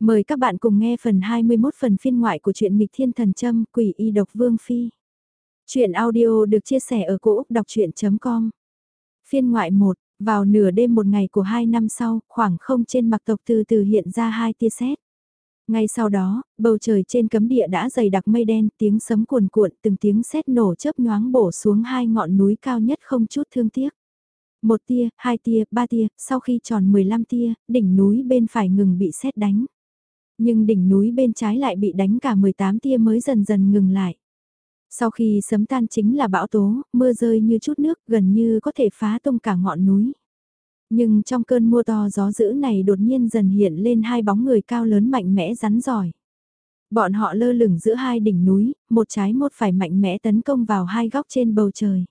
Mời các bạn cùng nghe phần 21 phần phiên ngoại của truyện nghịch thiên thần châm quỷ y độc vương phi. Chuyện audio được chia sẻ ở cỗ đọc chuyện.com Phiên ngoại 1, vào nửa đêm một ngày của hai năm sau, khoảng không trên mặt tộc từ từ hiện ra hai tia sét. Ngay sau đó, bầu trời trên cấm địa đã dày đặc mây đen, tiếng sấm cuồn cuộn, từng tiếng sét nổ chớp nhoáng bổ xuống hai ngọn núi cao nhất không chút thương tiếc. Một tia, hai tia, ba tia, sau khi tròn 15 tia, đỉnh núi bên phải ngừng bị sét đánh. Nhưng đỉnh núi bên trái lại bị đánh cả 18 tia mới dần dần ngừng lại. Sau khi sấm tan chính là bão tố, mưa rơi như chút nước gần như có thể phá tung cả ngọn núi. Nhưng trong cơn mưa to gió dữ này đột nhiên dần hiện lên hai bóng người cao lớn mạnh mẽ rắn giỏi. Bọn họ lơ lửng giữa hai đỉnh núi, một trái một phải mạnh mẽ tấn công vào hai góc trên bầu trời.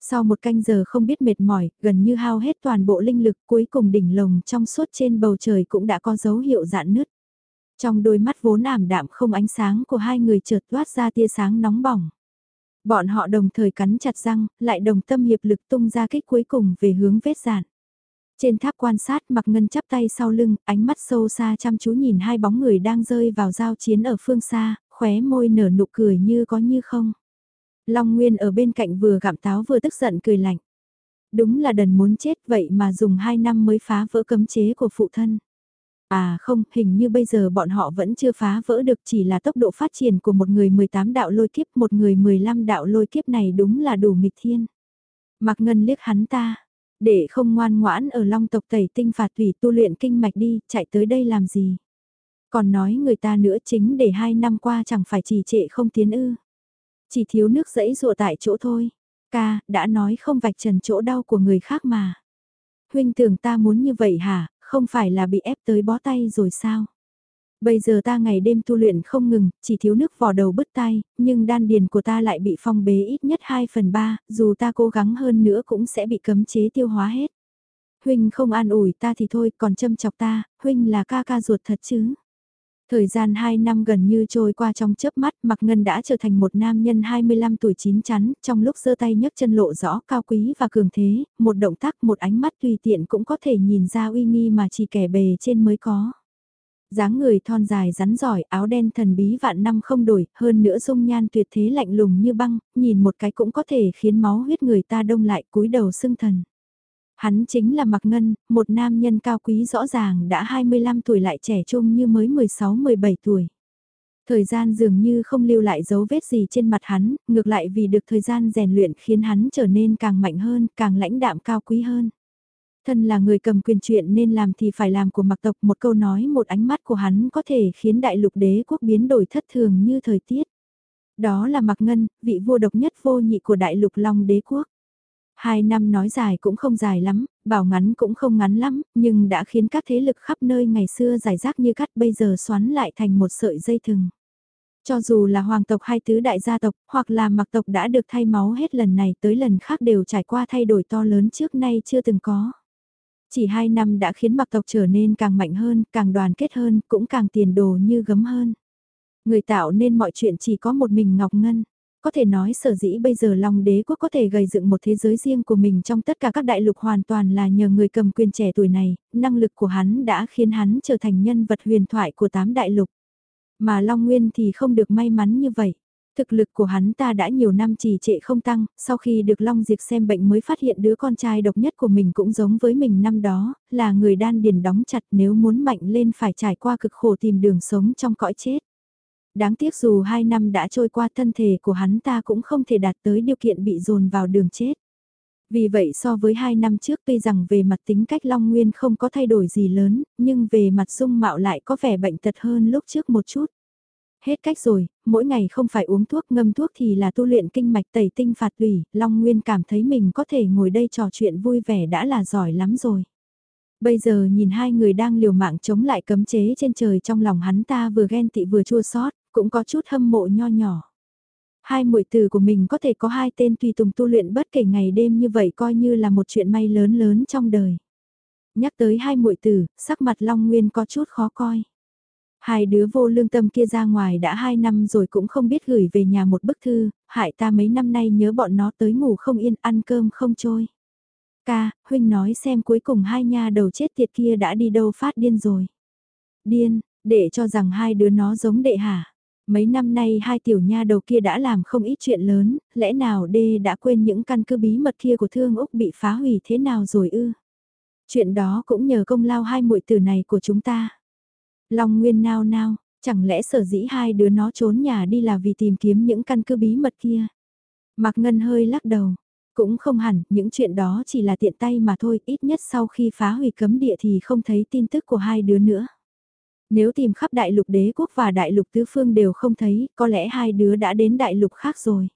Sau một canh giờ không biết mệt mỏi, gần như hao hết toàn bộ linh lực cuối cùng đỉnh lồng trong suốt trên bầu trời cũng đã có dấu hiệu dạn nứt. Trong đôi mắt vốn ảm đạm không ánh sáng của hai người chợt toát ra tia sáng nóng bỏng. Bọn họ đồng thời cắn chặt răng, lại đồng tâm hiệp lực tung ra kích cuối cùng về hướng vết dạn. Trên tháp quan sát mặc ngân chắp tay sau lưng, ánh mắt sâu xa chăm chú nhìn hai bóng người đang rơi vào giao chiến ở phương xa, khóe môi nở nụ cười như có như không. Long Nguyên ở bên cạnh vừa gặm táo vừa tức giận cười lạnh. Đúng là đần muốn chết vậy mà dùng hai năm mới phá vỡ cấm chế của phụ thân. À không, hình như bây giờ bọn họ vẫn chưa phá vỡ được chỉ là tốc độ phát triển của một người 18 đạo lôi kiếp, một người 15 đạo lôi kiếp này đúng là đủ nghịch thiên. Mạc Ngân liếc hắn ta, để không ngoan ngoãn ở long tộc tẩy tinh phạt thủy tu luyện kinh mạch đi, chạy tới đây làm gì. Còn nói người ta nữa chính để hai năm qua chẳng phải trì trệ không tiến ư. Chỉ thiếu nước dẫy rụa tại chỗ thôi. Ca, đã nói không vạch trần chỗ đau của người khác mà. Huynh tưởng ta muốn như vậy hả, không phải là bị ép tới bó tay rồi sao? Bây giờ ta ngày đêm tu luyện không ngừng, chỉ thiếu nước vò đầu bứt tay, nhưng đan điền của ta lại bị phong bế ít nhất 2 phần 3, dù ta cố gắng hơn nữa cũng sẽ bị cấm chế tiêu hóa hết. Huynh không an ủi ta thì thôi, còn châm chọc ta, Huynh là ca ca ruột thật chứ. Thời gian 2 năm gần như trôi qua trong chớp mắt, Mạc Ngân đã trở thành một nam nhân 25 tuổi chín chắn, trong lúc giơ tay nhấc chân lộ rõ cao quý và cường thế, một động tác, một ánh mắt tùy tiện cũng có thể nhìn ra uy nghi mà chỉ kẻ bề trên mới có. dáng người thon dài rắn giỏi, áo đen thần bí vạn năm không đổi, hơn nữa dung nhan tuyệt thế lạnh lùng như băng, nhìn một cái cũng có thể khiến máu huyết người ta đông lại cúi đầu xưng thần. Hắn chính là Mạc Ngân, một nam nhân cao quý rõ ràng đã 25 tuổi lại trẻ trung như mới 16-17 tuổi. Thời gian dường như không lưu lại dấu vết gì trên mặt hắn, ngược lại vì được thời gian rèn luyện khiến hắn trở nên càng mạnh hơn, càng lãnh đạm cao quý hơn. Thân là người cầm quyền chuyện nên làm thì phải làm của mặc tộc một câu nói một ánh mắt của hắn có thể khiến đại lục đế quốc biến đổi thất thường như thời tiết. Đó là Mạc Ngân, vị vua độc nhất vô nhị của đại lục Long đế quốc. Hai năm nói dài cũng không dài lắm, bảo ngắn cũng không ngắn lắm, nhưng đã khiến các thế lực khắp nơi ngày xưa giải rác như cắt bây giờ xoắn lại thành một sợi dây thừng. Cho dù là hoàng tộc hay tứ đại gia tộc, hoặc là mặc tộc đã được thay máu hết lần này tới lần khác đều trải qua thay đổi to lớn trước nay chưa từng có. Chỉ hai năm đã khiến mặc tộc trở nên càng mạnh hơn, càng đoàn kết hơn, cũng càng tiền đồ như gấm hơn. Người tạo nên mọi chuyện chỉ có một mình Ngọc Ngân. Có thể nói sở dĩ bây giờ Long đế quốc có thể gây dựng một thế giới riêng của mình trong tất cả các đại lục hoàn toàn là nhờ người cầm quyền trẻ tuổi này, năng lực của hắn đã khiến hắn trở thành nhân vật huyền thoại của tám đại lục. Mà Long Nguyên thì không được may mắn như vậy. Thực lực của hắn ta đã nhiều năm trì trệ không tăng, sau khi được Long Diệp xem bệnh mới phát hiện đứa con trai độc nhất của mình cũng giống với mình năm đó, là người đan điền đóng chặt nếu muốn mạnh lên phải trải qua cực khổ tìm đường sống trong cõi chết đáng tiếc dù hai năm đã trôi qua thân thể của hắn ta cũng không thể đạt tới điều kiện bị dồn vào đường chết. Vì vậy so với hai năm trước tuy rằng về mặt tính cách Long Nguyên không có thay đổi gì lớn, nhưng về mặt dung mạo lại có vẻ bệnh tật hơn lúc trước một chút. Hết cách rồi, mỗi ngày không phải uống thuốc ngâm thuốc thì là tu luyện kinh mạch tẩy tinh phạt tùy, Long Nguyên cảm thấy mình có thể ngồi đây trò chuyện vui vẻ đã là giỏi lắm rồi. Bây giờ nhìn hai người đang liều mạng chống lại cấm chế trên trời trong lòng hắn ta vừa ghen tị vừa chua xót cũng có chút hâm mộ nho nhỏ. Hai muội tử của mình có thể có hai tên tùy tùng tu luyện bất kể ngày đêm như vậy coi như là một chuyện may lớn lớn trong đời. Nhắc tới hai muội tử, sắc mặt Long Nguyên có chút khó coi. Hai đứa vô lương tâm kia ra ngoài đã hai năm rồi cũng không biết gửi về nhà một bức thư, hại ta mấy năm nay nhớ bọn nó tới ngủ không yên ăn cơm không trôi. Ca, huynh nói xem cuối cùng hai nha đầu chết tiệt kia đã đi đâu phát điên rồi. Điên, để cho rằng hai đứa nó giống đệ hả? Mấy năm nay hai tiểu nha đầu kia đã làm không ít chuyện lớn, lẽ nào đê đã quên những căn cứ bí mật kia của Thương Úc bị phá hủy thế nào rồi ư? Chuyện đó cũng nhờ công lao hai muội tử này của chúng ta. Long Nguyên nao nao, chẳng lẽ sở dĩ hai đứa nó trốn nhà đi là vì tìm kiếm những căn cứ bí mật kia? Mạc Ngân hơi lắc đầu, cũng không hẳn, những chuyện đó chỉ là tiện tay mà thôi, ít nhất sau khi phá hủy cấm địa thì không thấy tin tức của hai đứa nữa. Nếu tìm khắp đại lục đế quốc và đại lục tứ phương đều không thấy, có lẽ hai đứa đã đến đại lục khác rồi.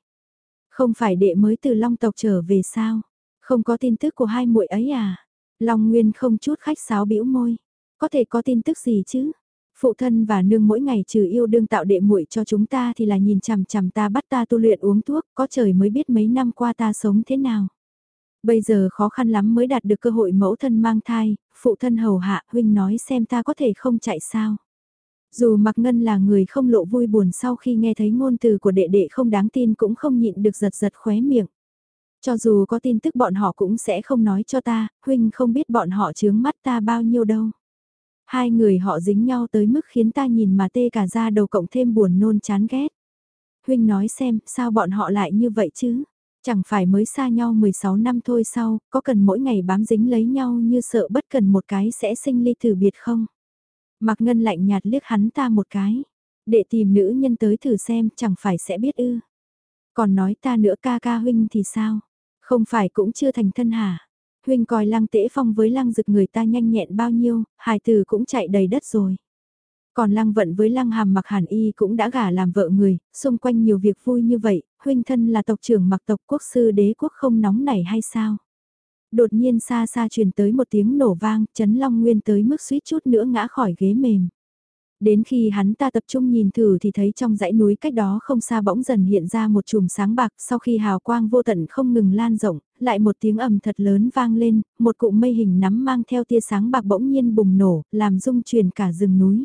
Không phải đệ mới từ Long tộc trở về sao? Không có tin tức của hai muội ấy à? Long Nguyên không chút khách sáo bĩu môi. Có thể có tin tức gì chứ? Phụ thân và nương mỗi ngày trừ yêu đương tạo đệ muội cho chúng ta thì là nhìn chằm chằm ta bắt ta tu luyện uống thuốc, có trời mới biết mấy năm qua ta sống thế nào. Bây giờ khó khăn lắm mới đạt được cơ hội mẫu thân mang thai, phụ thân hầu hạ, huynh nói xem ta có thể không chạy sao. Dù Mạc Ngân là người không lộ vui buồn sau khi nghe thấy ngôn từ của đệ đệ không đáng tin cũng không nhịn được giật giật khóe miệng. Cho dù có tin tức bọn họ cũng sẽ không nói cho ta, huynh không biết bọn họ chướng mắt ta bao nhiêu đâu. Hai người họ dính nhau tới mức khiến ta nhìn mà tê cả da đầu cộng thêm buồn nôn chán ghét. Huynh nói xem, sao bọn họ lại như vậy chứ? Chẳng phải mới xa nhau 16 năm thôi sao, có cần mỗi ngày bám dính lấy nhau như sợ bất cần một cái sẽ sinh ly thử biệt không? Mạc Ngân lạnh nhạt liếc hắn ta một cái. Để tìm nữ nhân tới thử xem chẳng phải sẽ biết ư. Còn nói ta nữa ca ca huynh thì sao? Không phải cũng chưa thành thân hả? Huynh coi lăng tễ phong với lăng rực người ta nhanh nhẹn bao nhiêu, hài từ cũng chạy đầy đất rồi. Còn lăng vận với lăng hàm mặc hàn y cũng đã gả làm vợ người, xung quanh nhiều việc vui như vậy, huynh thân là tộc trưởng mặc tộc quốc sư đế quốc không nóng nảy hay sao? Đột nhiên xa xa truyền tới một tiếng nổ vang, chấn long nguyên tới mức suýt chút nữa ngã khỏi ghế mềm. Đến khi hắn ta tập trung nhìn thử thì thấy trong dãy núi cách đó không xa bỗng dần hiện ra một chùm sáng bạc sau khi hào quang vô tận không ngừng lan rộng, lại một tiếng ầm thật lớn vang lên, một cụm mây hình nắm mang theo tia sáng bạc bỗng nhiên bùng nổ, làm rung chuyển cả rừng núi.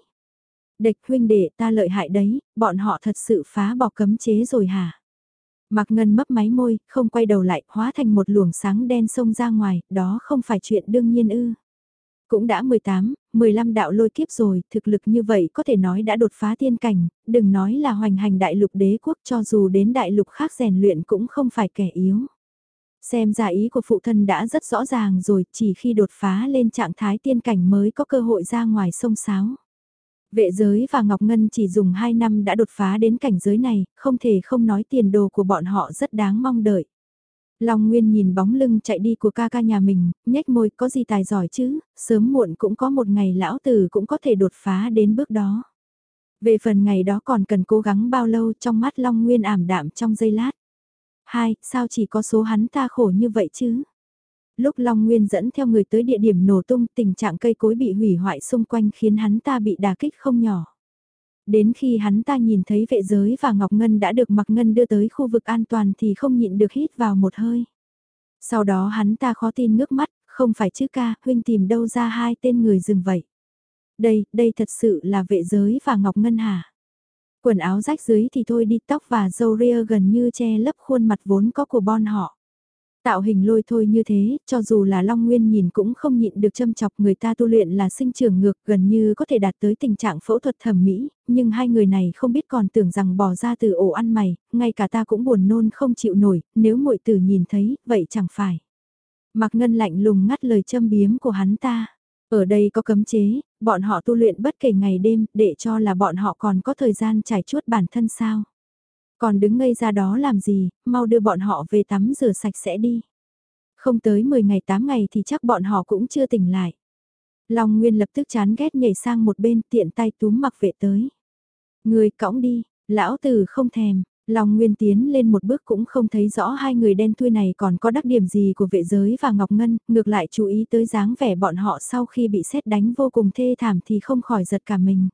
Địch huynh đệ ta lợi hại đấy, bọn họ thật sự phá bỏ cấm chế rồi hả? Mạc Ngân mấp máy môi, không quay đầu lại, hóa thành một luồng sáng đen xông ra ngoài, đó không phải chuyện đương nhiên ư. Cũng đã 18, 15 đạo lôi kiếp rồi, thực lực như vậy có thể nói đã đột phá tiên cảnh, đừng nói là hoành hành đại lục đế quốc cho dù đến đại lục khác rèn luyện cũng không phải kẻ yếu. Xem ra ý của phụ thân đã rất rõ ràng rồi, chỉ khi đột phá lên trạng thái tiên cảnh mới có cơ hội ra ngoài sông sáo. Vệ giới và Ngọc Ngân chỉ dùng 2 năm đã đột phá đến cảnh giới này, không thể không nói tiền đồ của bọn họ rất đáng mong đợi. Long Nguyên nhìn bóng lưng chạy đi của ca ca nhà mình, nhếch môi có gì tài giỏi chứ, sớm muộn cũng có một ngày lão tử cũng có thể đột phá đến bước đó. Về phần ngày đó còn cần cố gắng bao lâu trong mắt Long Nguyên ảm đạm trong giây lát. Hai, sao chỉ có số hắn ta khổ như vậy chứ? Lúc Long Nguyên dẫn theo người tới địa điểm nổ tung tình trạng cây cối bị hủy hoại xung quanh khiến hắn ta bị đà kích không nhỏ. Đến khi hắn ta nhìn thấy vệ giới và Ngọc Ngân đã được Mặc Ngân đưa tới khu vực an toàn thì không nhịn được hít vào một hơi. Sau đó hắn ta khó tin nước mắt, không phải chứ ca, huynh tìm đâu ra hai tên người dừng vậy. Đây, đây thật sự là vệ giới và Ngọc Ngân hả? Quần áo rách dưới thì thôi đi tóc và râu ria gần như che lấp khuôn mặt vốn có của bon họ. Tạo hình lôi thôi như thế, cho dù là Long Nguyên nhìn cũng không nhịn được châm chọc người ta tu luyện là sinh trưởng ngược gần như có thể đạt tới tình trạng phẫu thuật thẩm mỹ, nhưng hai người này không biết còn tưởng rằng bỏ ra từ ổ ăn mày, ngay cả ta cũng buồn nôn không chịu nổi, nếu muội tử nhìn thấy, vậy chẳng phải. Mạc Ngân lạnh lùng ngắt lời châm biếm của hắn ta. Ở đây có cấm chế, bọn họ tu luyện bất kể ngày đêm, để cho là bọn họ còn có thời gian trải chuốt bản thân sao. Còn đứng ngây ra đó làm gì, mau đưa bọn họ về tắm rửa sạch sẽ đi. Không tới 10 ngày 8 ngày thì chắc bọn họ cũng chưa tỉnh lại. Long Nguyên lập tức chán ghét nhảy sang một bên tiện tay túm mặc vệ tới. Người cõng đi, lão tử không thèm, Long Nguyên tiến lên một bước cũng không thấy rõ hai người đen thui này còn có đặc điểm gì của vệ giới và Ngọc Ngân, ngược lại chú ý tới dáng vẻ bọn họ sau khi bị xét đánh vô cùng thê thảm thì không khỏi giật cả mình.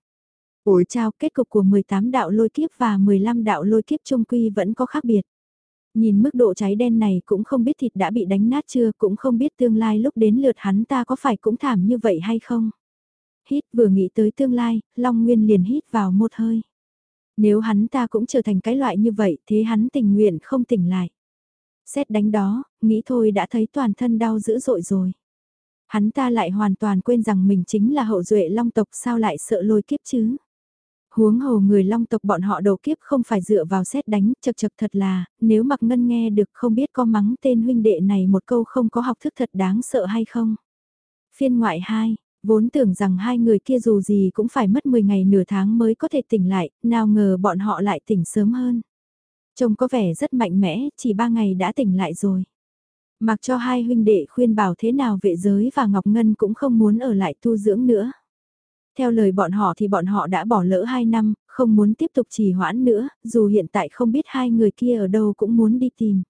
Ủi trao kết cục của 18 đạo lôi kiếp và 15 đạo lôi kiếp trung quy vẫn có khác biệt. Nhìn mức độ cháy đen này cũng không biết thịt đã bị đánh nát chưa cũng không biết tương lai lúc đến lượt hắn ta có phải cũng thảm như vậy hay không. Hít vừa nghĩ tới tương lai, Long Nguyên liền hít vào một hơi. Nếu hắn ta cũng trở thành cái loại như vậy thế hắn tình nguyện không tỉnh lại. Xét đánh đó, nghĩ thôi đã thấy toàn thân đau dữ dội rồi. Hắn ta lại hoàn toàn quên rằng mình chính là hậu duệ long tộc sao lại sợ lôi kiếp chứ. Huống hồ người long tộc bọn họ đầu kiếp không phải dựa vào xét đánh chật chật thật là, nếu mặc ngân nghe được không biết có mắng tên huynh đệ này một câu không có học thức thật đáng sợ hay không. Phiên ngoại 2, vốn tưởng rằng hai người kia dù gì cũng phải mất 10 ngày nửa tháng mới có thể tỉnh lại, nào ngờ bọn họ lại tỉnh sớm hơn. Trông có vẻ rất mạnh mẽ, chỉ 3 ngày đã tỉnh lại rồi. Mặc cho hai huynh đệ khuyên bảo thế nào vệ giới và Ngọc Ngân cũng không muốn ở lại tu dưỡng nữa. Theo lời bọn họ thì bọn họ đã bỏ lỡ 2 năm, không muốn tiếp tục trì hoãn nữa, dù hiện tại không biết hai người kia ở đâu cũng muốn đi tìm.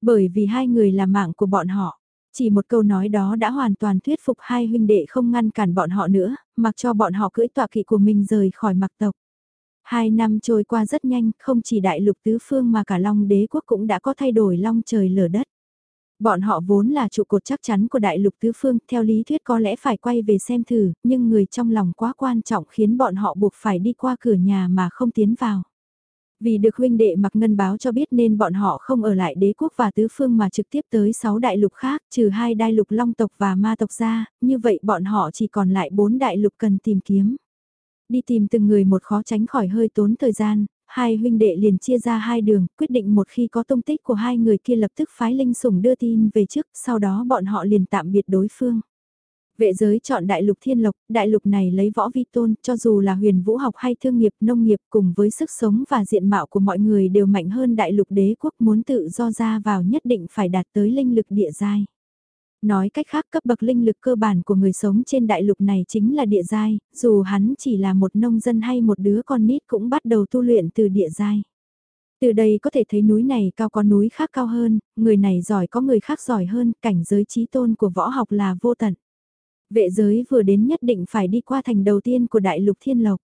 Bởi vì hai người là mạng của bọn họ. Chỉ một câu nói đó đã hoàn toàn thuyết phục hai huynh đệ không ngăn cản bọn họ nữa, mặc cho bọn họ cưỡi tọa kỵ của mình rời khỏi mặc tộc. Hai năm trôi qua rất nhanh, không chỉ đại lục tứ phương mà cả long đế quốc cũng đã có thay đổi long trời lở đất. Bọn họ vốn là trụ cột chắc chắn của đại lục tứ phương, theo lý thuyết có lẽ phải quay về xem thử, nhưng người trong lòng quá quan trọng khiến bọn họ buộc phải đi qua cửa nhà mà không tiến vào. Vì được huynh đệ mặc ngân báo cho biết nên bọn họ không ở lại đế quốc và tứ phương mà trực tiếp tới 6 đại lục khác, trừ hai đại lục long tộc và ma tộc ra, như vậy bọn họ chỉ còn lại 4 đại lục cần tìm kiếm. Đi tìm từng người một khó tránh khỏi hơi tốn thời gian, hai huynh đệ liền chia ra hai đường, quyết định một khi có tung tích của hai người kia lập tức phái linh sủng đưa tin về trước, sau đó bọn họ liền tạm biệt đối phương. Vệ giới chọn đại lục thiên lộc, đại lục này lấy võ vi tôn, cho dù là huyền vũ học hay thương nghiệp, nông nghiệp cùng với sức sống và diện mạo của mọi người đều mạnh hơn đại lục đế quốc muốn tự do ra vào nhất định phải đạt tới linh lực địa giai. Nói cách khác cấp bậc linh lực cơ bản của người sống trên đại lục này chính là địa giai, dù hắn chỉ là một nông dân hay một đứa con nít cũng bắt đầu tu luyện từ địa giai. Từ đây có thể thấy núi này cao có núi khác cao hơn, người này giỏi có người khác giỏi hơn, cảnh giới trí tôn của võ học là vô tận. Vệ giới vừa đến nhất định phải đi qua thành đầu tiên của đại lục thiên lộc.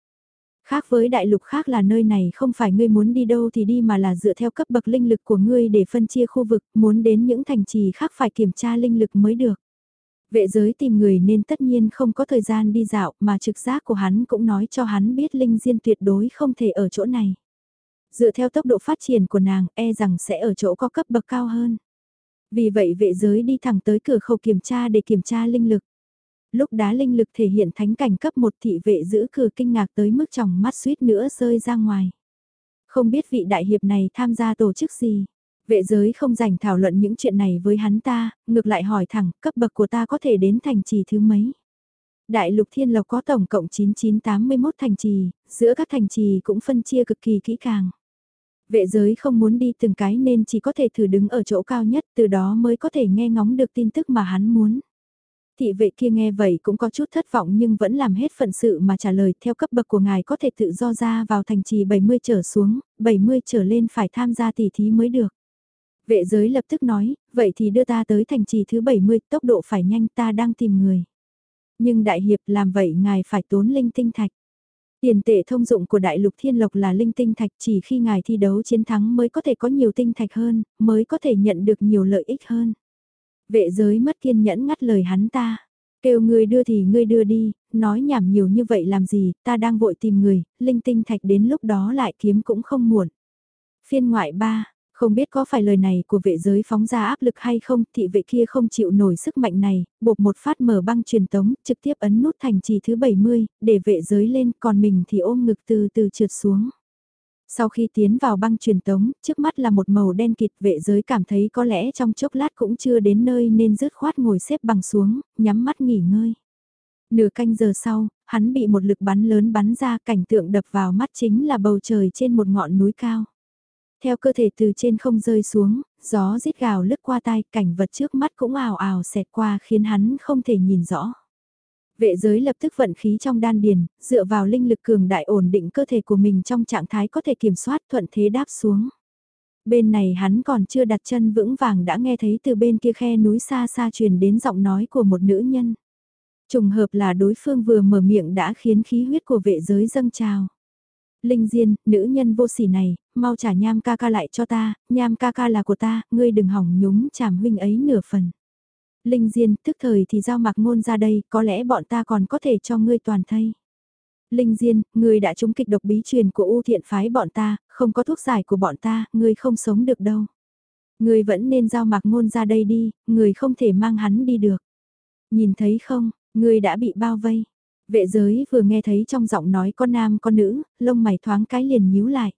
Khác với đại lục khác là nơi này không phải ngươi muốn đi đâu thì đi mà là dựa theo cấp bậc linh lực của ngươi để phân chia khu vực, muốn đến những thành trì khác phải kiểm tra linh lực mới được. Vệ giới tìm người nên tất nhiên không có thời gian đi dạo mà trực giác của hắn cũng nói cho hắn biết linh diên tuyệt đối không thể ở chỗ này. Dựa theo tốc độ phát triển của nàng e rằng sẽ ở chỗ có cấp bậc cao hơn. Vì vậy vệ giới đi thẳng tới cửa khẩu kiểm tra để kiểm tra linh lực lúc đá linh lực thể hiện thánh cảnh cấp một thị vệ giữ cửa kinh ngạc tới mức tròng mắt suýt nữa rơi ra ngoài. Không biết vị đại hiệp này tham gia tổ chức gì. Vệ giới không dành thảo luận những chuyện này với hắn ta, ngược lại hỏi thẳng cấp bậc của ta có thể đến thành trì thứ mấy. Đại lục thiên lộc có tổng cộng 9981 thành trì, giữa các thành trì cũng phân chia cực kỳ kỹ càng. Vệ giới không muốn đi từng cái nên chỉ có thể thử đứng ở chỗ cao nhất từ đó mới có thể nghe ngóng được tin tức mà hắn muốn. Thị vệ kia nghe vậy cũng có chút thất vọng nhưng vẫn làm hết phận sự mà trả lời theo cấp bậc của ngài có thể tự do ra vào thành trì 70 trở xuống, 70 trở lên phải tham gia tỷ thí mới được. Vệ giới lập tức nói, vậy thì đưa ta tới thành trì thứ 70, tốc độ phải nhanh ta đang tìm người. Nhưng đại hiệp làm vậy ngài phải tốn linh tinh thạch. Tiền tệ thông dụng của đại lục thiên lộc là linh tinh thạch chỉ khi ngài thi đấu chiến thắng mới có thể có nhiều tinh thạch hơn, mới có thể nhận được nhiều lợi ích hơn. Vệ giới mất kiên nhẫn ngắt lời hắn ta. Kêu ngươi đưa thì ngươi đưa đi, nói nhảm nhiều như vậy làm gì, ta đang vội tìm người, linh tinh thạch đến lúc đó lại kiếm cũng không muộn. Phiên ngoại 3, không biết có phải lời này của vệ giới phóng ra áp lực hay không, thị vệ kia không chịu nổi sức mạnh này, buộc một phát mở băng truyền tống, trực tiếp ấn nút thành trì thứ 70, để vệ giới lên, còn mình thì ôm ngực từ từ trượt xuống. Sau khi tiến vào băng truyền tống, trước mắt là một màu đen kịt vệ giới cảm thấy có lẽ trong chốc lát cũng chưa đến nơi nên rứt khoát ngồi xếp bằng xuống, nhắm mắt nghỉ ngơi. Nửa canh giờ sau, hắn bị một lực bắn lớn bắn ra cảnh tượng đập vào mắt chính là bầu trời trên một ngọn núi cao. Theo cơ thể từ trên không rơi xuống, gió rít gào lướt qua tai, cảnh vật trước mắt cũng ào ào xẹt qua khiến hắn không thể nhìn rõ. Vệ giới lập tức vận khí trong đan điền, dựa vào linh lực cường đại ổn định cơ thể của mình trong trạng thái có thể kiểm soát thuận thế đáp xuống. Bên này hắn còn chưa đặt chân vững vàng đã nghe thấy từ bên kia khe núi xa xa truyền đến giọng nói của một nữ nhân. Trùng hợp là đối phương vừa mở miệng đã khiến khí huyết của vệ giới dâng trào. Linh Diên, nữ nhân vô sỉ này, mau trả nham ca ca lại cho ta, nham ca ca là của ta, ngươi đừng hỏng nhúng chàm huynh ấy nửa phần. Linh Diên, tức thời thì giao mặc ngôn ra đây, có lẽ bọn ta còn có thể cho ngươi toàn thay. Linh Diên, ngươi đã trúng kịch độc bí truyền của U thiện phái bọn ta, không có thuốc giải của bọn ta, ngươi không sống được đâu. Ngươi vẫn nên giao mặc ngôn ra đây đi, ngươi không thể mang hắn đi được. Nhìn thấy không, ngươi đã bị bao vây. Vệ giới vừa nghe thấy trong giọng nói con nam con nữ, lông mày thoáng cái liền nhíu lại.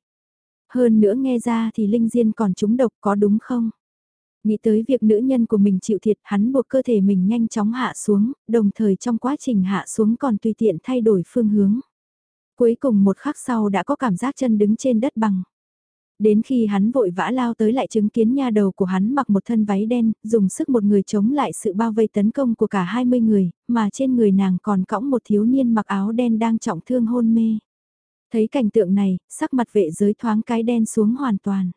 Hơn nữa nghe ra thì Linh Diên còn trúng độc có đúng không? Nghĩ tới việc nữ nhân của mình chịu thiệt hắn buộc cơ thể mình nhanh chóng hạ xuống, đồng thời trong quá trình hạ xuống còn tùy tiện thay đổi phương hướng. Cuối cùng một khắc sau đã có cảm giác chân đứng trên đất bằng. Đến khi hắn vội vã lao tới lại chứng kiến nha đầu của hắn mặc một thân váy đen, dùng sức một người chống lại sự bao vây tấn công của cả 20 người, mà trên người nàng còn cõng một thiếu niên mặc áo đen đang trọng thương hôn mê. Thấy cảnh tượng này, sắc mặt vệ giới thoáng cái đen xuống hoàn toàn.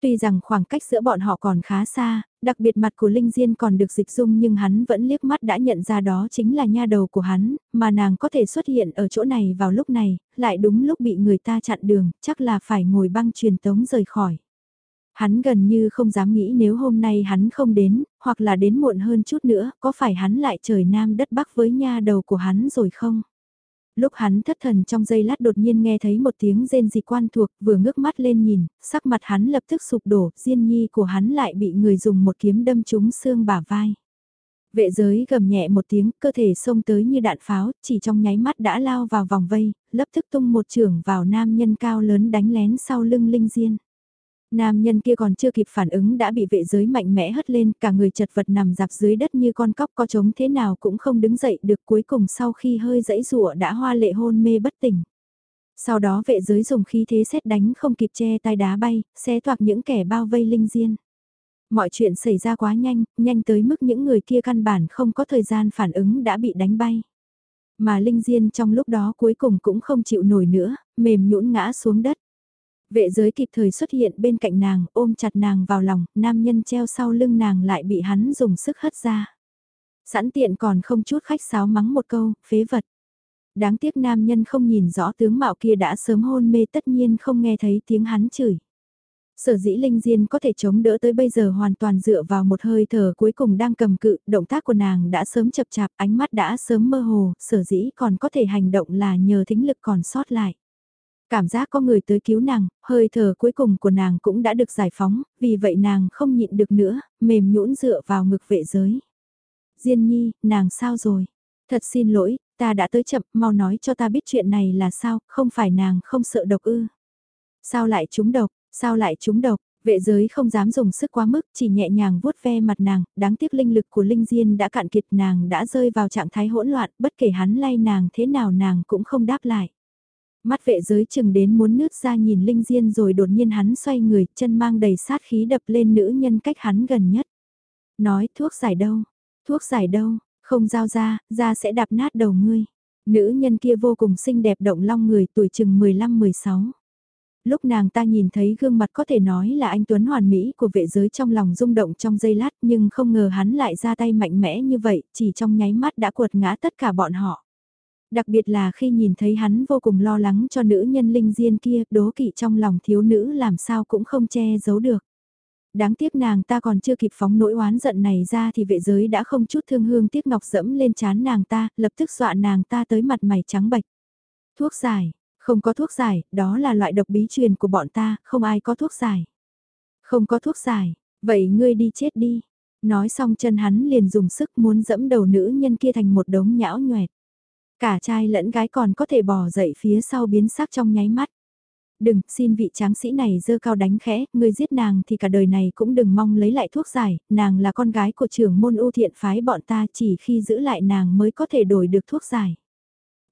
Tuy rằng khoảng cách giữa bọn họ còn khá xa, đặc biệt mặt của Linh Diên còn được dịch dung nhưng hắn vẫn liếc mắt đã nhận ra đó chính là nha đầu của hắn, mà nàng có thể xuất hiện ở chỗ này vào lúc này, lại đúng lúc bị người ta chặn đường, chắc là phải ngồi băng truyền tống rời khỏi. Hắn gần như không dám nghĩ nếu hôm nay hắn không đến, hoặc là đến muộn hơn chút nữa, có phải hắn lại trời nam đất bắc với nha đầu của hắn rồi không? Lúc hắn thất thần trong giây lát đột nhiên nghe thấy một tiếng rên dị quan thuộc, vừa ngước mắt lên nhìn, sắc mặt hắn lập tức sụp đổ, diên nhi của hắn lại bị người dùng một kiếm đâm trúng xương bả vai. Vệ giới gầm nhẹ một tiếng, cơ thể xông tới như đạn pháo, chỉ trong nháy mắt đã lao vào vòng vây, lập tức tung một trường vào nam nhân cao lớn đánh lén sau lưng linh diên. Nam nhân kia còn chưa kịp phản ứng đã bị vệ giới mạnh mẽ hất lên, cả người chật vật nằm dạp dưới đất như con cóc có trống thế nào cũng không đứng dậy được cuối cùng sau khi hơi dẫy rụa đã hoa lệ hôn mê bất tỉnh. Sau đó vệ giới dùng khí thế xét đánh không kịp che tay đá bay, xé toạc những kẻ bao vây linh diên. Mọi chuyện xảy ra quá nhanh, nhanh tới mức những người kia căn bản không có thời gian phản ứng đã bị đánh bay. Mà Linh Diên trong lúc đó cuối cùng cũng không chịu nổi nữa, mềm nhũn ngã xuống đất. Vệ giới kịp thời xuất hiện bên cạnh nàng, ôm chặt nàng vào lòng, nam nhân treo sau lưng nàng lại bị hắn dùng sức hất ra. Sẵn tiện còn không chút khách sáo mắng một câu, phế vật. Đáng tiếc nam nhân không nhìn rõ tướng mạo kia đã sớm hôn mê tất nhiên không nghe thấy tiếng hắn chửi. Sở dĩ Linh Diên có thể chống đỡ tới bây giờ hoàn toàn dựa vào một hơi thở cuối cùng đang cầm cự, động tác của nàng đã sớm chập chạp, ánh mắt đã sớm mơ hồ, sở dĩ còn có thể hành động là nhờ thính lực còn sót lại. Cảm giác có người tới cứu nàng, hơi thở cuối cùng của nàng cũng đã được giải phóng, vì vậy nàng không nhịn được nữa, mềm nhũn dựa vào ngực vệ giới. Diên nhi, nàng sao rồi? Thật xin lỗi, ta đã tới chậm, mau nói cho ta biết chuyện này là sao, không phải nàng không sợ độc ư. Sao lại trúng độc, sao lại trúng độc, vệ giới không dám dùng sức quá mức, chỉ nhẹ nhàng vuốt ve mặt nàng, đáng tiếc linh lực của Linh Diên đã cạn kiệt nàng đã rơi vào trạng thái hỗn loạn, bất kể hắn lay nàng thế nào nàng cũng không đáp lại. Mắt vệ giới chừng đến muốn nước ra nhìn Linh Diên rồi đột nhiên hắn xoay người, chân mang đầy sát khí đập lên nữ nhân cách hắn gần nhất. Nói thuốc giải đâu, thuốc giải đâu, không giao ra, ra sẽ đạp nát đầu ngươi. Nữ nhân kia vô cùng xinh đẹp động long người tuổi chừng 15-16. Lúc nàng ta nhìn thấy gương mặt có thể nói là anh Tuấn hoàn mỹ của vệ giới trong lòng rung động trong giây lát nhưng không ngờ hắn lại ra tay mạnh mẽ như vậy, chỉ trong nháy mắt đã cuột ngã tất cả bọn họ. Đặc biệt là khi nhìn thấy hắn vô cùng lo lắng cho nữ nhân linh diên kia, đố kỵ trong lòng thiếu nữ làm sao cũng không che giấu được. Đáng tiếc nàng ta còn chưa kịp phóng nỗi oán giận này ra thì vệ giới đã không chút thương hương tiếc ngọc dẫm lên chán nàng ta, lập tức dọa nàng ta tới mặt mày trắng bệch. Thuốc giải, không có thuốc giải, đó là loại độc bí truyền của bọn ta, không ai có thuốc giải. Không có thuốc giải, vậy ngươi đi chết đi. Nói xong chân hắn liền dùng sức muốn dẫm đầu nữ nhân kia thành một đống nhão nhoẹt. Cả trai lẫn gái còn có thể bỏ dậy phía sau biến sắc trong nháy mắt. Đừng, xin vị tráng sĩ này dơ cao đánh khẽ, người giết nàng thì cả đời này cũng đừng mong lấy lại thuốc giải, nàng là con gái của trưởng môn ưu thiện phái bọn ta chỉ khi giữ lại nàng mới có thể đổi được thuốc giải.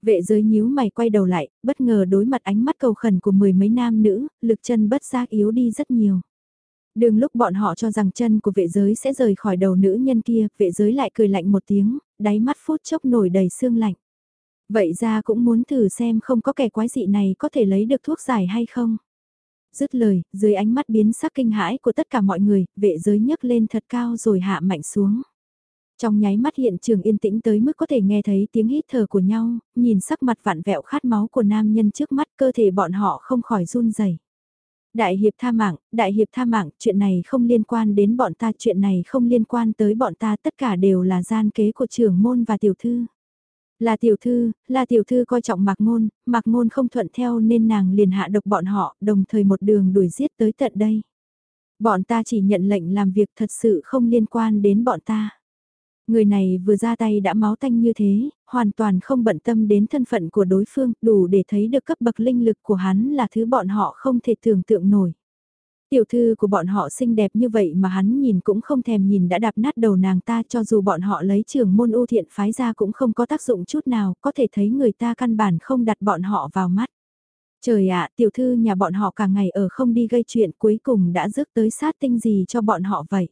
Vệ giới nhíu mày quay đầu lại, bất ngờ đối mặt ánh mắt cầu khẩn của mười mấy nam nữ, lực chân bất giác yếu đi rất nhiều. Đường lúc bọn họ cho rằng chân của vệ giới sẽ rời khỏi đầu nữ nhân kia, vệ giới lại cười lạnh một tiếng, đáy mắt phút chốc nổi đầy sương lạnh. Vậy ra cũng muốn thử xem không có kẻ quái dị này có thể lấy được thuốc giải hay không. Dứt lời, dưới ánh mắt biến sắc kinh hãi của tất cả mọi người, vệ giới nhấc lên thật cao rồi hạ mạnh xuống. Trong nháy mắt hiện trường yên tĩnh tới mức có thể nghe thấy tiếng hít thở của nhau, nhìn sắc mặt vạn vẹo khát máu của nam nhân trước mắt cơ thể bọn họ không khỏi run rẩy. Đại hiệp tha mạng, đại hiệp tha mạng, chuyện này không liên quan đến bọn ta, chuyện này không liên quan tới bọn ta, tất cả đều là gian kế của trưởng môn và tiểu thư. Là tiểu thư, là tiểu thư coi trọng mạc ngôn, mạc ngôn không thuận theo nên nàng liền hạ độc bọn họ, đồng thời một đường đuổi giết tới tận đây. Bọn ta chỉ nhận lệnh làm việc thật sự không liên quan đến bọn ta. Người này vừa ra tay đã máu tanh như thế, hoàn toàn không bận tâm đến thân phận của đối phương, đủ để thấy được cấp bậc linh lực của hắn là thứ bọn họ không thể tưởng tượng nổi. Tiểu thư của bọn họ xinh đẹp như vậy mà hắn nhìn cũng không thèm nhìn đã đạp nát đầu nàng ta cho dù bọn họ lấy trường môn ưu thiện phái ra cũng không có tác dụng chút nào, có thể thấy người ta căn bản không đặt bọn họ vào mắt. Trời ạ, tiểu thư nhà bọn họ cả ngày ở không đi gây chuyện cuối cùng đã rước tới sát tinh gì cho bọn họ vậy.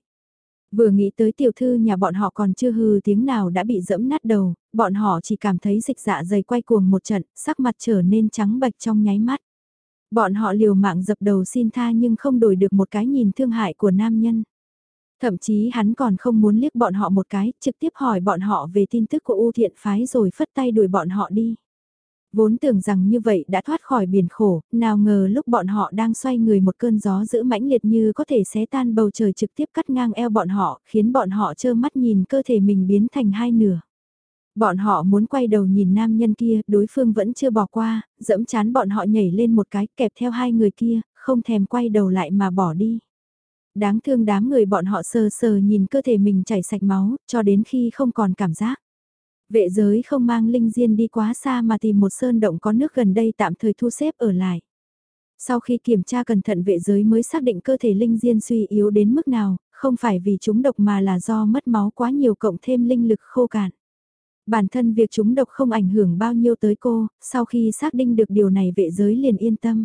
Vừa nghĩ tới tiểu thư nhà bọn họ còn chưa hư tiếng nào đã bị dẫm nát đầu, bọn họ chỉ cảm thấy dịch dạ dày quay cuồng một trận, sắc mặt trở nên trắng bạch trong nháy mắt. Bọn họ liều mạng dập đầu xin tha nhưng không đổi được một cái nhìn thương hại của nam nhân. Thậm chí hắn còn không muốn liếc bọn họ một cái, trực tiếp hỏi bọn họ về tin tức của U thiện phái rồi phất tay đuổi bọn họ đi. Vốn tưởng rằng như vậy đã thoát khỏi biển khổ, nào ngờ lúc bọn họ đang xoay người một cơn gió giữ mãnh liệt như có thể xé tan bầu trời trực tiếp cắt ngang eo bọn họ, khiến bọn họ trơ mắt nhìn cơ thể mình biến thành hai nửa. Bọn họ muốn quay đầu nhìn nam nhân kia, đối phương vẫn chưa bỏ qua, dẫm chán bọn họ nhảy lên một cái kẹp theo hai người kia, không thèm quay đầu lại mà bỏ đi. Đáng thương đám người bọn họ sờ sờ nhìn cơ thể mình chảy sạch máu, cho đến khi không còn cảm giác. Vệ giới không mang linh diên đi quá xa mà tìm một sơn động có nước gần đây tạm thời thu xếp ở lại. Sau khi kiểm tra cẩn thận vệ giới mới xác định cơ thể linh diên suy yếu đến mức nào, không phải vì chúng độc mà là do mất máu quá nhiều cộng thêm linh lực khô cạn. Bản thân việc chúng độc không ảnh hưởng bao nhiêu tới cô, sau khi xác định được điều này vệ giới liền yên tâm.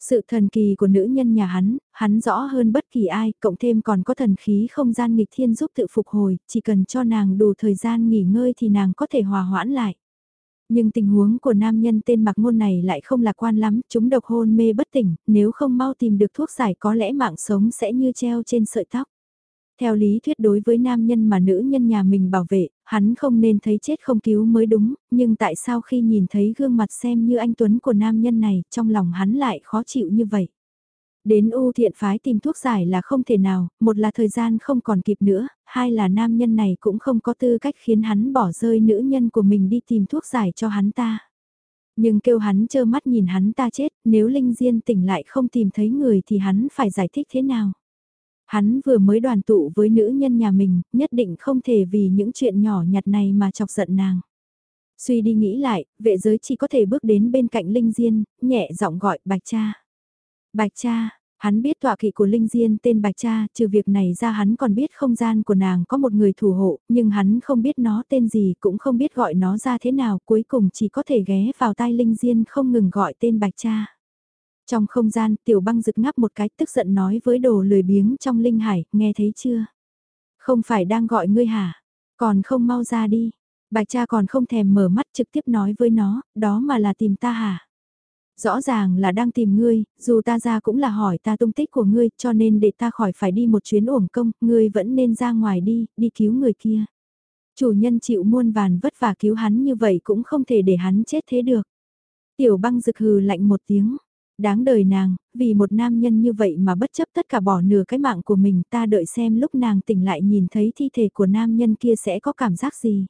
Sự thần kỳ của nữ nhân nhà hắn, hắn rõ hơn bất kỳ ai, cộng thêm còn có thần khí không gian nghịch thiên giúp tự phục hồi, chỉ cần cho nàng đủ thời gian nghỉ ngơi thì nàng có thể hòa hoãn lại. Nhưng tình huống của nam nhân tên mặc ngôn này lại không lạc quan lắm, chúng độc hôn mê bất tỉnh, nếu không mau tìm được thuốc giải có lẽ mạng sống sẽ như treo trên sợi tóc. Theo lý thuyết đối với nam nhân mà nữ nhân nhà mình bảo vệ, hắn không nên thấy chết không cứu mới đúng, nhưng tại sao khi nhìn thấy gương mặt xem như anh Tuấn của nam nhân này, trong lòng hắn lại khó chịu như vậy. Đến U thiện phái tìm thuốc giải là không thể nào, một là thời gian không còn kịp nữa, hai là nam nhân này cũng không có tư cách khiến hắn bỏ rơi nữ nhân của mình đi tìm thuốc giải cho hắn ta. Nhưng kêu hắn trơ mắt nhìn hắn ta chết, nếu Linh Diên tỉnh lại không tìm thấy người thì hắn phải giải thích thế nào? Hắn vừa mới đoàn tụ với nữ nhân nhà mình, nhất định không thể vì những chuyện nhỏ nhặt này mà chọc giận nàng. Suy đi nghĩ lại, vệ giới chỉ có thể bước đến bên cạnh Linh Diên, nhẹ giọng gọi Bạch Cha. Bạch Cha, hắn biết tọa kỵ của Linh Diên tên Bạch Cha, trừ việc này ra hắn còn biết không gian của nàng có một người thủ hộ, nhưng hắn không biết nó tên gì cũng không biết gọi nó ra thế nào, cuối cùng chỉ có thể ghé vào tai Linh Diên không ngừng gọi tên Bạch Cha. Trong không gian, tiểu băng rực ngắp một cái tức giận nói với đồ lười biếng trong linh hải, nghe thấy chưa? Không phải đang gọi ngươi hả? Còn không mau ra đi. Bạch cha còn không thèm mở mắt trực tiếp nói với nó, đó mà là tìm ta hả? Rõ ràng là đang tìm ngươi, dù ta ra cũng là hỏi ta tung tích của ngươi, cho nên để ta khỏi phải đi một chuyến uổng công, ngươi vẫn nên ra ngoài đi, đi cứu người kia. Chủ nhân chịu muôn vàn vất vả cứu hắn như vậy cũng không thể để hắn chết thế được. Tiểu băng rực hừ lạnh một tiếng, Đáng đời nàng, vì một nam nhân như vậy mà bất chấp tất cả bỏ nửa cái mạng của mình ta đợi xem lúc nàng tỉnh lại nhìn thấy thi thể của nam nhân kia sẽ có cảm giác gì.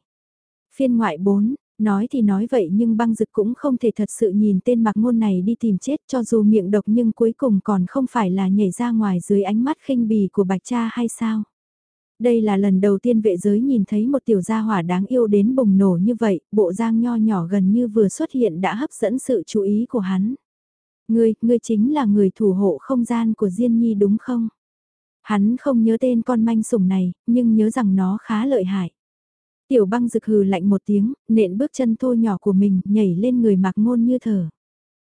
Phiên ngoại 4, nói thì nói vậy nhưng băng dực cũng không thể thật sự nhìn tên mặc ngôn này đi tìm chết cho dù miệng độc nhưng cuối cùng còn không phải là nhảy ra ngoài dưới ánh mắt khinh bì của bạch cha hay sao. Đây là lần đầu tiên vệ giới nhìn thấy một tiểu gia hỏa đáng yêu đến bùng nổ như vậy, bộ giang nho nhỏ gần như vừa xuất hiện đã hấp dẫn sự chú ý của hắn. Ngươi, ngươi chính là người thủ hộ không gian của Diên Nhi đúng không? Hắn không nhớ tên con manh sủng này, nhưng nhớ rằng nó khá lợi hại. Tiểu băng rực hừ lạnh một tiếng, nện bước chân thô nhỏ của mình, nhảy lên người mặc ngôn như thở.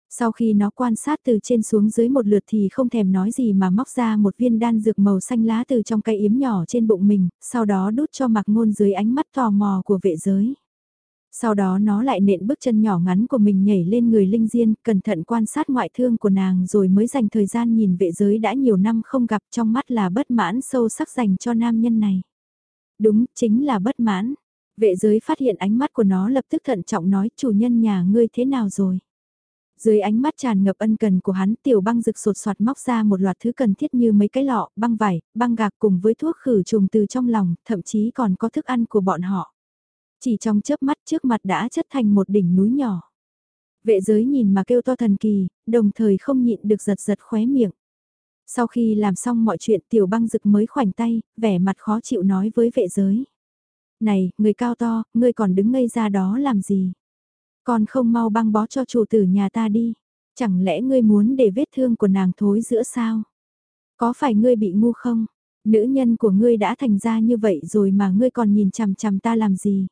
Sau khi nó quan sát từ trên xuống dưới một lượt thì không thèm nói gì mà móc ra một viên đan dược màu xanh lá từ trong cây yếm nhỏ trên bụng mình, sau đó đút cho mặc ngôn dưới ánh mắt tò mò của vệ giới. Sau đó nó lại nện bước chân nhỏ ngắn của mình nhảy lên người Linh Diên, cẩn thận quan sát ngoại thương của nàng rồi mới dành thời gian nhìn vệ giới đã nhiều năm không gặp trong mắt là bất mãn sâu sắc dành cho nam nhân này. Đúng, chính là bất mãn. Vệ giới phát hiện ánh mắt của nó lập tức thận trọng nói chủ nhân nhà ngươi thế nào rồi. Dưới ánh mắt tràn ngập ân cần của hắn tiểu băng rực sột soạt móc ra một loạt thứ cần thiết như mấy cái lọ, băng vải, băng gạc cùng với thuốc khử trùng từ trong lòng, thậm chí còn có thức ăn của bọn họ. Chỉ trong chớp mắt trước mặt đã chất thành một đỉnh núi nhỏ. Vệ giới nhìn mà kêu to thần kỳ, đồng thời không nhịn được giật giật khóe miệng. Sau khi làm xong mọi chuyện tiểu băng rực mới khoảnh tay, vẻ mặt khó chịu nói với vệ giới. Này, người cao to, ngươi còn đứng ngây ra đó làm gì? Còn không mau băng bó cho chủ tử nhà ta đi. Chẳng lẽ ngươi muốn để vết thương của nàng thối giữa sao? Có phải ngươi bị ngu không? Nữ nhân của ngươi đã thành ra như vậy rồi mà ngươi còn nhìn chằm chằm ta làm gì?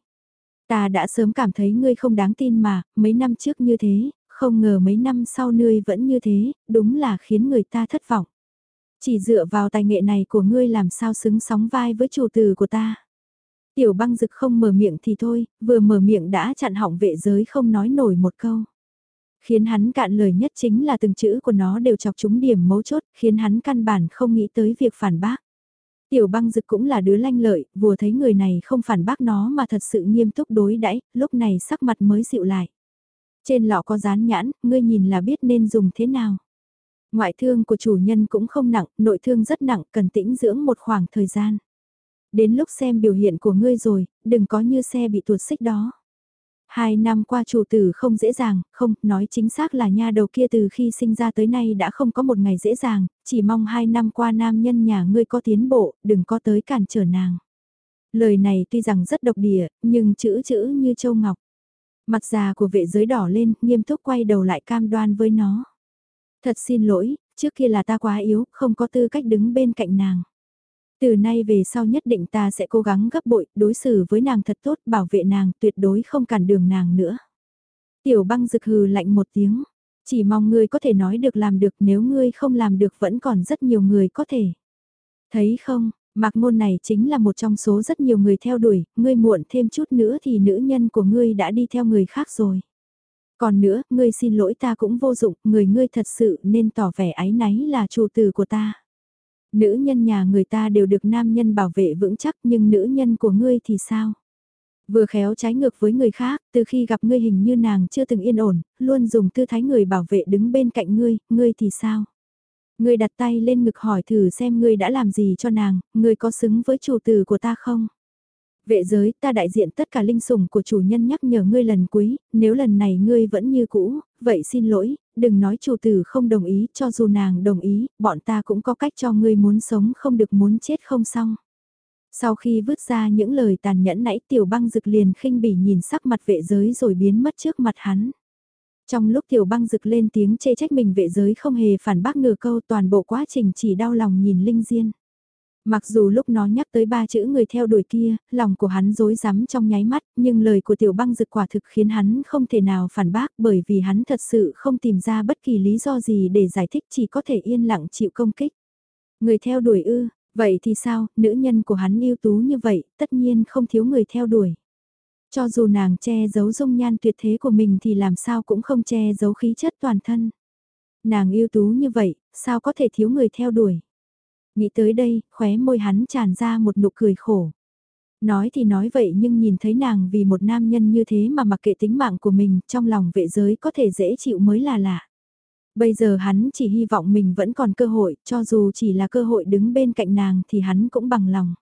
Ta đã sớm cảm thấy ngươi không đáng tin mà, mấy năm trước như thế, không ngờ mấy năm sau ngươi vẫn như thế, đúng là khiến người ta thất vọng. Chỉ dựa vào tài nghệ này của ngươi làm sao xứng sóng vai với chủ tử của ta. Tiểu băng dực không mở miệng thì thôi, vừa mở miệng đã chặn hỏng vệ giới không nói nổi một câu. Khiến hắn cạn lời nhất chính là từng chữ của nó đều chọc trúng điểm mấu chốt, khiến hắn căn bản không nghĩ tới việc phản bác. Tiểu băng dực cũng là đứa lanh lợi, vừa thấy người này không phản bác nó mà thật sự nghiêm túc đối đãi lúc này sắc mặt mới dịu lại. Trên lọ có dán nhãn, ngươi nhìn là biết nên dùng thế nào. Ngoại thương của chủ nhân cũng không nặng, nội thương rất nặng, cần tĩnh dưỡng một khoảng thời gian. Đến lúc xem biểu hiện của ngươi rồi, đừng có như xe bị tuột xích đó. Hai năm qua chủ tử không dễ dàng, không, nói chính xác là nha đầu kia từ khi sinh ra tới nay đã không có một ngày dễ dàng, chỉ mong hai năm qua nam nhân nhà ngươi có tiến bộ, đừng có tới cản trở nàng. Lời này tuy rằng rất độc địa, nhưng chữ chữ như châu ngọc. Mặt già của vệ giới đỏ lên, nghiêm túc quay đầu lại cam đoan với nó. Thật xin lỗi, trước kia là ta quá yếu, không có tư cách đứng bên cạnh nàng. Từ nay về sau nhất định ta sẽ cố gắng gấp bội, đối xử với nàng thật tốt, bảo vệ nàng, tuyệt đối không cản đường nàng nữa. Tiểu băng rực hừ lạnh một tiếng, chỉ mong ngươi có thể nói được làm được nếu ngươi không làm được vẫn còn rất nhiều người có thể. Thấy không, mạc ngôn này chính là một trong số rất nhiều người theo đuổi, ngươi muộn thêm chút nữa thì nữ nhân của ngươi đã đi theo người khác rồi. Còn nữa, ngươi xin lỗi ta cũng vô dụng, người ngươi thật sự nên tỏ vẻ ái náy là chủ tử của ta. Nữ nhân nhà người ta đều được nam nhân bảo vệ vững chắc nhưng nữ nhân của ngươi thì sao? Vừa khéo trái ngược với người khác, từ khi gặp ngươi hình như nàng chưa từng yên ổn, luôn dùng tư thái người bảo vệ đứng bên cạnh ngươi, ngươi thì sao? Ngươi đặt tay lên ngực hỏi thử xem ngươi đã làm gì cho nàng, ngươi có xứng với chủ tử của ta không? Vệ giới, ta đại diện tất cả linh sủng của chủ nhân nhắc nhở ngươi lần cuối, nếu lần này ngươi vẫn như cũ, vậy xin lỗi, đừng nói chủ tử không đồng ý, cho dù nàng đồng ý, bọn ta cũng có cách cho ngươi muốn sống không được muốn chết không xong. Sau khi vứt ra những lời tàn nhẫn nãy tiểu băng rực liền khinh bỉ nhìn sắc mặt vệ giới rồi biến mất trước mặt hắn. Trong lúc tiểu băng rực lên tiếng chê trách mình vệ giới không hề phản bác ngừa câu toàn bộ quá trình chỉ đau lòng nhìn Linh Diên. Mặc dù lúc nó nhắc tới ba chữ người theo đuổi kia, lòng của hắn rối rắm trong nháy mắt, nhưng lời của tiểu băng Dực quả thực khiến hắn không thể nào phản bác bởi vì hắn thật sự không tìm ra bất kỳ lý do gì để giải thích chỉ có thể yên lặng chịu công kích. Người theo đuổi ư, vậy thì sao, nữ nhân của hắn ưu tú như vậy, tất nhiên không thiếu người theo đuổi. Cho dù nàng che giấu dung nhan tuyệt thế của mình thì làm sao cũng không che giấu khí chất toàn thân. Nàng ưu tú như vậy, sao có thể thiếu người theo đuổi. Nghĩ tới đây, khóe môi hắn tràn ra một nụ cười khổ. Nói thì nói vậy nhưng nhìn thấy nàng vì một nam nhân như thế mà mặc kệ tính mạng của mình trong lòng vệ giới có thể dễ chịu mới là lạ. Bây giờ hắn chỉ hy vọng mình vẫn còn cơ hội, cho dù chỉ là cơ hội đứng bên cạnh nàng thì hắn cũng bằng lòng.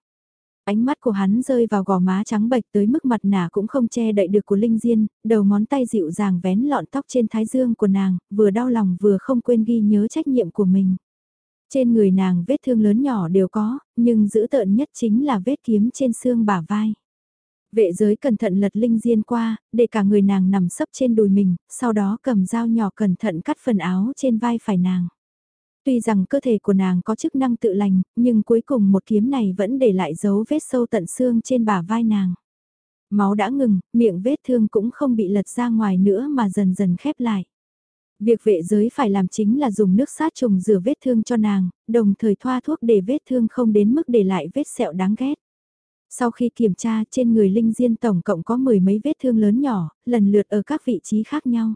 Ánh mắt của hắn rơi vào gò má trắng bệch tới mức mặt nạ cũng không che đậy được của Linh Diên, đầu ngón tay dịu dàng vén lọn tóc trên thái dương của nàng, vừa đau lòng vừa không quên ghi nhớ trách nhiệm của mình. Trên người nàng vết thương lớn nhỏ đều có, nhưng dữ tợn nhất chính là vết kiếm trên xương bả vai. Vệ giới cẩn thận lật linh diên qua, để cả người nàng nằm sấp trên đùi mình, sau đó cầm dao nhỏ cẩn thận cắt phần áo trên vai phải nàng. Tuy rằng cơ thể của nàng có chức năng tự lành, nhưng cuối cùng một kiếm này vẫn để lại dấu vết sâu tận xương trên bả vai nàng. Máu đã ngừng, miệng vết thương cũng không bị lật ra ngoài nữa mà dần dần khép lại. Việc vệ giới phải làm chính là dùng nước sát trùng rửa vết thương cho nàng, đồng thời thoa thuốc để vết thương không đến mức để lại vết sẹo đáng ghét. Sau khi kiểm tra trên người Linh Diên tổng cộng có mười mấy vết thương lớn nhỏ, lần lượt ở các vị trí khác nhau.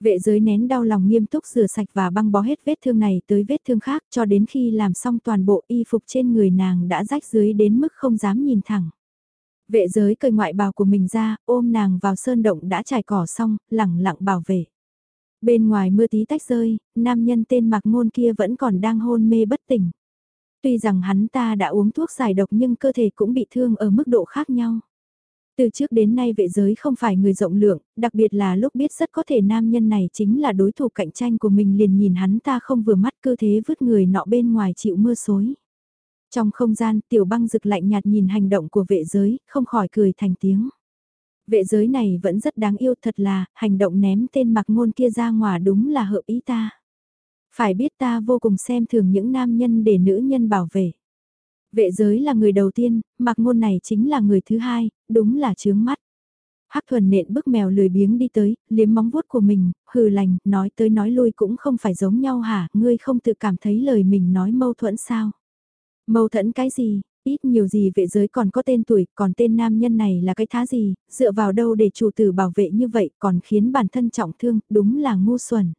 Vệ giới nén đau lòng nghiêm túc rửa sạch và băng bó hết vết thương này tới vết thương khác cho đến khi làm xong toàn bộ y phục trên người nàng đã rách dưới đến mức không dám nhìn thẳng. Vệ giới cởi ngoại bào của mình ra, ôm nàng vào sơn động đã trải cỏ xong, lẳng lặng bảo vệ. Bên ngoài mưa tí tách rơi, nam nhân tên mặc ngôn kia vẫn còn đang hôn mê bất tỉnh. Tuy rằng hắn ta đã uống thuốc giải độc nhưng cơ thể cũng bị thương ở mức độ khác nhau. Từ trước đến nay vệ giới không phải người rộng lượng, đặc biệt là lúc biết rất có thể nam nhân này chính là đối thủ cạnh tranh của mình liền nhìn hắn ta không vừa mắt cơ thế vứt người nọ bên ngoài chịu mưa xối. Trong không gian, tiểu băng rực lạnh nhạt nhìn hành động của vệ giới, không khỏi cười thành tiếng. Vệ giới này vẫn rất đáng yêu thật là, hành động ném tên mặc ngôn kia ra ngoài đúng là hợp ý ta. Phải biết ta vô cùng xem thường những nam nhân để nữ nhân bảo vệ. Vệ giới là người đầu tiên, mặc ngôn này chính là người thứ hai, đúng là chướng mắt. Hắc thuần nện bức mèo lười biếng đi tới, liếm móng vuốt của mình, hừ lành, nói tới nói lui cũng không phải giống nhau hả, ngươi không tự cảm thấy lời mình nói mâu thuẫn sao? Mâu thuẫn cái gì, ít nhiều gì vệ giới còn có tên tuổi, còn tên nam nhân này là cái thá gì, dựa vào đâu để chủ tử bảo vệ như vậy còn khiến bản thân trọng thương, đúng là ngu xuẩn.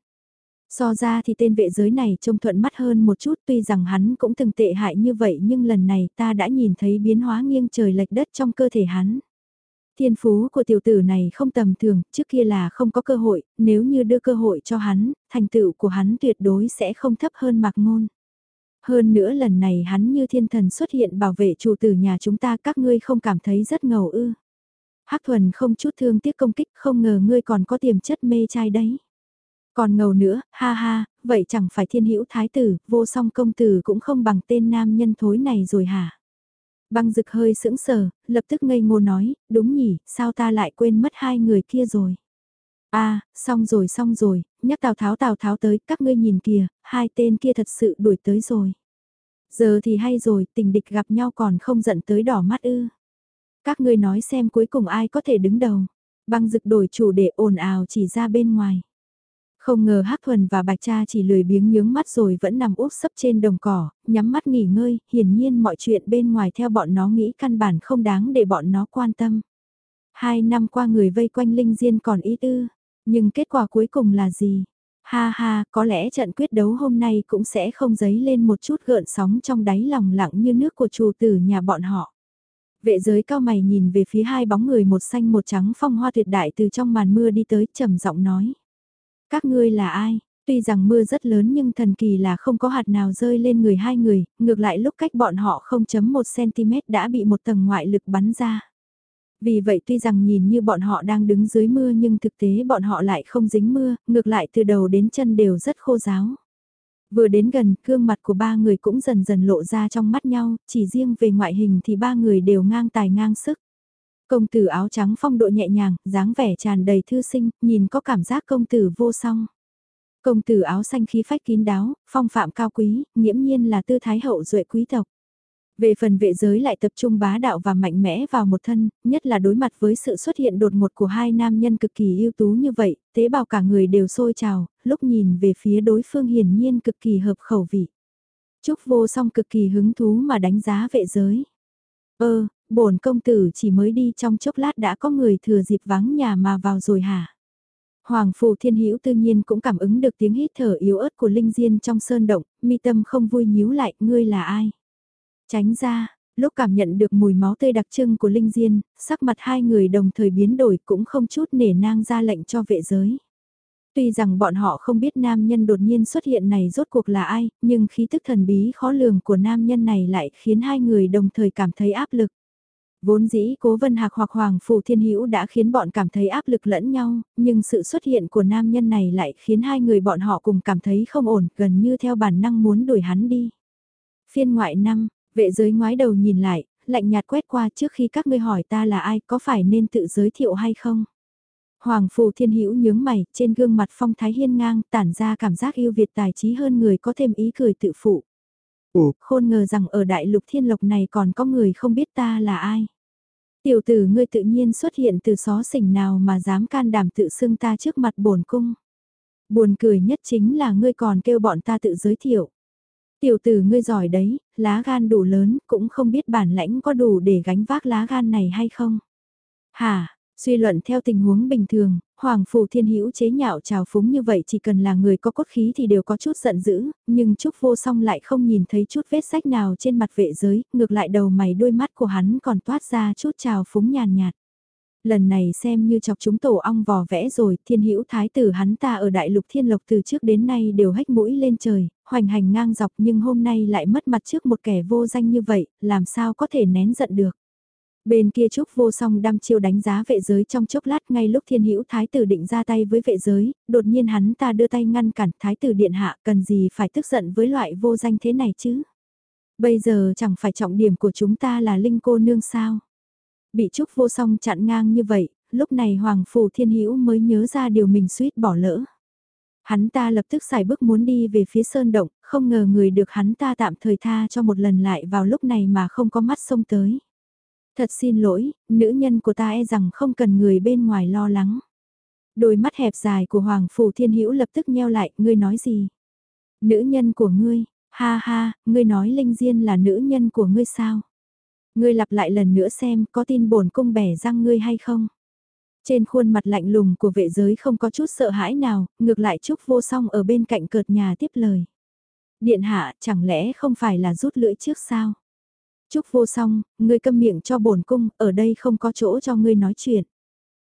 So ra thì tên vệ giới này trông thuận mắt hơn một chút tuy rằng hắn cũng từng tệ hại như vậy nhưng lần này ta đã nhìn thấy biến hóa nghiêng trời lệch đất trong cơ thể hắn. Thiên phú của tiểu tử này không tầm thường, trước kia là không có cơ hội, nếu như đưa cơ hội cho hắn, thành tựu của hắn tuyệt đối sẽ không thấp hơn mạc ngôn. Hơn nữa lần này hắn như thiên thần xuất hiện bảo vệ chủ tử nhà chúng ta các ngươi không cảm thấy rất ngầu ư. Hắc thuần không chút thương tiếc công kích không ngờ ngươi còn có tiềm chất mê trai đấy. Còn ngầu nữa, ha ha, vậy chẳng phải thiên hữu thái tử, vô song công tử cũng không bằng tên nam nhân thối này rồi hả? Băng rực hơi sững sờ, lập tức ngây ngô nói, đúng nhỉ, sao ta lại quên mất hai người kia rồi? a xong rồi xong rồi, nhắc Tào Tháo Tào Tháo tới, các ngươi nhìn kìa, hai tên kia thật sự đuổi tới rồi. Giờ thì hay rồi, tình địch gặp nhau còn không giận tới đỏ mắt ư. Các ngươi nói xem cuối cùng ai có thể đứng đầu. Băng rực đổi chủ để ồn ào chỉ ra bên ngoài. Không ngờ Hắc Thuần và Bạch Cha chỉ lười biếng nhướng mắt rồi vẫn nằm úp sấp trên đồng cỏ, nhắm mắt nghỉ ngơi, hiển nhiên mọi chuyện bên ngoài theo bọn nó nghĩ căn bản không đáng để bọn nó quan tâm. Hai năm qua người vây quanh Linh Diên còn ít ư, nhưng kết quả cuối cùng là gì? Ha ha, có lẽ trận quyết đấu hôm nay cũng sẽ không dấy lên một chút gợn sóng trong đáy lòng lặng như nước của chủ tử nhà bọn họ. Vệ giới cao mày nhìn về phía hai bóng người một xanh một trắng phong hoa tuyệt đại từ trong màn mưa đi tới trầm giọng nói. Các ngươi là ai? Tuy rằng mưa rất lớn nhưng thần kỳ là không có hạt nào rơi lên người hai người, ngược lại lúc cách bọn họ 0.1cm đã bị một tầng ngoại lực bắn ra. Vì vậy tuy rằng nhìn như bọn họ đang đứng dưới mưa nhưng thực tế bọn họ lại không dính mưa, ngược lại từ đầu đến chân đều rất khô giáo. Vừa đến gần, gương mặt của ba người cũng dần dần lộ ra trong mắt nhau, chỉ riêng về ngoại hình thì ba người đều ngang tài ngang sức. Công tử áo trắng phong độ nhẹ nhàng, dáng vẻ tràn đầy thư sinh, nhìn có cảm giác công tử vô song. Công tử áo xanh khí phách kín đáo, phong phạm cao quý, nghiễm nhiên là tư thái hậu duệ quý tộc. Về phần vệ giới lại tập trung bá đạo và mạnh mẽ vào một thân, nhất là đối mặt với sự xuất hiện đột ngột của hai nam nhân cực kỳ ưu tú như vậy, tế bào cả người đều sôi trào, lúc nhìn về phía đối phương hiển nhiên cực kỳ hợp khẩu vị. Trúc vô song cực kỳ hứng thú mà đánh giá vệ giới. Ơ, bổn công tử chỉ mới đi trong chốc lát đã có người thừa dịp vắng nhà mà vào rồi hả? Hoàng Phù Thiên Hữu tự nhiên cũng cảm ứng được tiếng hít thở yếu ớt của Linh Diên trong sơn động, mi tâm không vui nhíu lại, ngươi là ai? Tránh ra, lúc cảm nhận được mùi máu tươi đặc trưng của Linh Diên, sắc mặt hai người đồng thời biến đổi cũng không chút nể nang ra lệnh cho vệ giới. Tuy rằng bọn họ không biết nam nhân đột nhiên xuất hiện này rốt cuộc là ai, nhưng khí tức thần bí khó lường của nam nhân này lại khiến hai người đồng thời cảm thấy áp lực. Vốn dĩ cố vân hạc hoặc hoàng phù thiên hữu đã khiến bọn cảm thấy áp lực lẫn nhau, nhưng sự xuất hiện của nam nhân này lại khiến hai người bọn họ cùng cảm thấy không ổn, gần như theo bản năng muốn đuổi hắn đi. Phiên ngoại năm, vệ giới ngoái đầu nhìn lại, lạnh nhạt quét qua trước khi các ngươi hỏi ta là ai có phải nên tự giới thiệu hay không. Hoàng phù thiên hữu nhướng mày, trên gương mặt phong thái hiên ngang, tản ra cảm giác yêu Việt tài trí hơn người có thêm ý cười tự phụ. Ồ, khôn ngờ rằng ở đại lục thiên lộc này còn có người không biết ta là ai. Tiểu tử ngươi tự nhiên xuất hiện từ xó xỉnh nào mà dám can đảm tự xưng ta trước mặt bổn cung. Buồn cười nhất chính là ngươi còn kêu bọn ta tự giới thiệu. Tiểu tử ngươi giỏi đấy, lá gan đủ lớn, cũng không biết bản lãnh có đủ để gánh vác lá gan này hay không. Hả, Suy luận theo tình huống bình thường, Hoàng Phủ Thiên Hữu chế nhạo trào phúng như vậy chỉ cần là người có cốt khí thì đều có chút giận dữ, nhưng Trúc Vô Song lại không nhìn thấy chút vết sách nào trên mặt vệ giới, ngược lại đầu mày đôi mắt của hắn còn toát ra chút trào phúng nhàn nhạt. Lần này xem như chọc chúng tổ ong vò vẽ rồi, thiên hữu thái tử hắn ta ở đại lục thiên lộc từ trước đến nay đều hách mũi lên trời, hoành hành ngang dọc nhưng hôm nay lại mất mặt trước một kẻ vô danh như vậy, làm sao có thể nén giận được. Bên kia Trúc vô song đăm chiêu đánh giá vệ giới trong chốc lát ngay lúc thiên hữu thái tử định ra tay với vệ giới, đột nhiên hắn ta đưa tay ngăn cản thái tử điện hạ cần gì phải tức giận với loại vô danh thế này chứ. Bây giờ chẳng phải trọng điểm của chúng ta là Linh cô nương sao? Bị Trúc vô song chặn ngang như vậy, lúc này Hoàng Phủ Thiên Hữu mới nhớ ra điều mình suýt bỏ lỡ. Hắn ta lập tức xài bước muốn đi về phía sơn động, không ngờ người được hắn ta tạm thời tha cho một lần lại vào lúc này mà không có mắt xông tới. Thật xin lỗi, nữ nhân của ta e rằng không cần người bên ngoài lo lắng. Đôi mắt hẹp dài của Hoàng Phủ Thiên Hữu lập tức nheo lại, ngươi nói gì? Nữ nhân của ngươi, ha ha, ngươi nói Linh Diên là nữ nhân của ngươi sao? Ngươi lặp lại lần nữa xem có tin bổn cung bẻ răng ngươi hay không? Trên khuôn mặt lạnh lùng của vệ giới không có chút sợ hãi nào, ngược lại Trúc vô song ở bên cạnh cợt nhà tiếp lời. Điện hạ, chẳng lẽ không phải là rút lưỡi trước sao? Trúc vô song, ngươi câm miệng cho bổn cung, ở đây không có chỗ cho ngươi nói chuyện.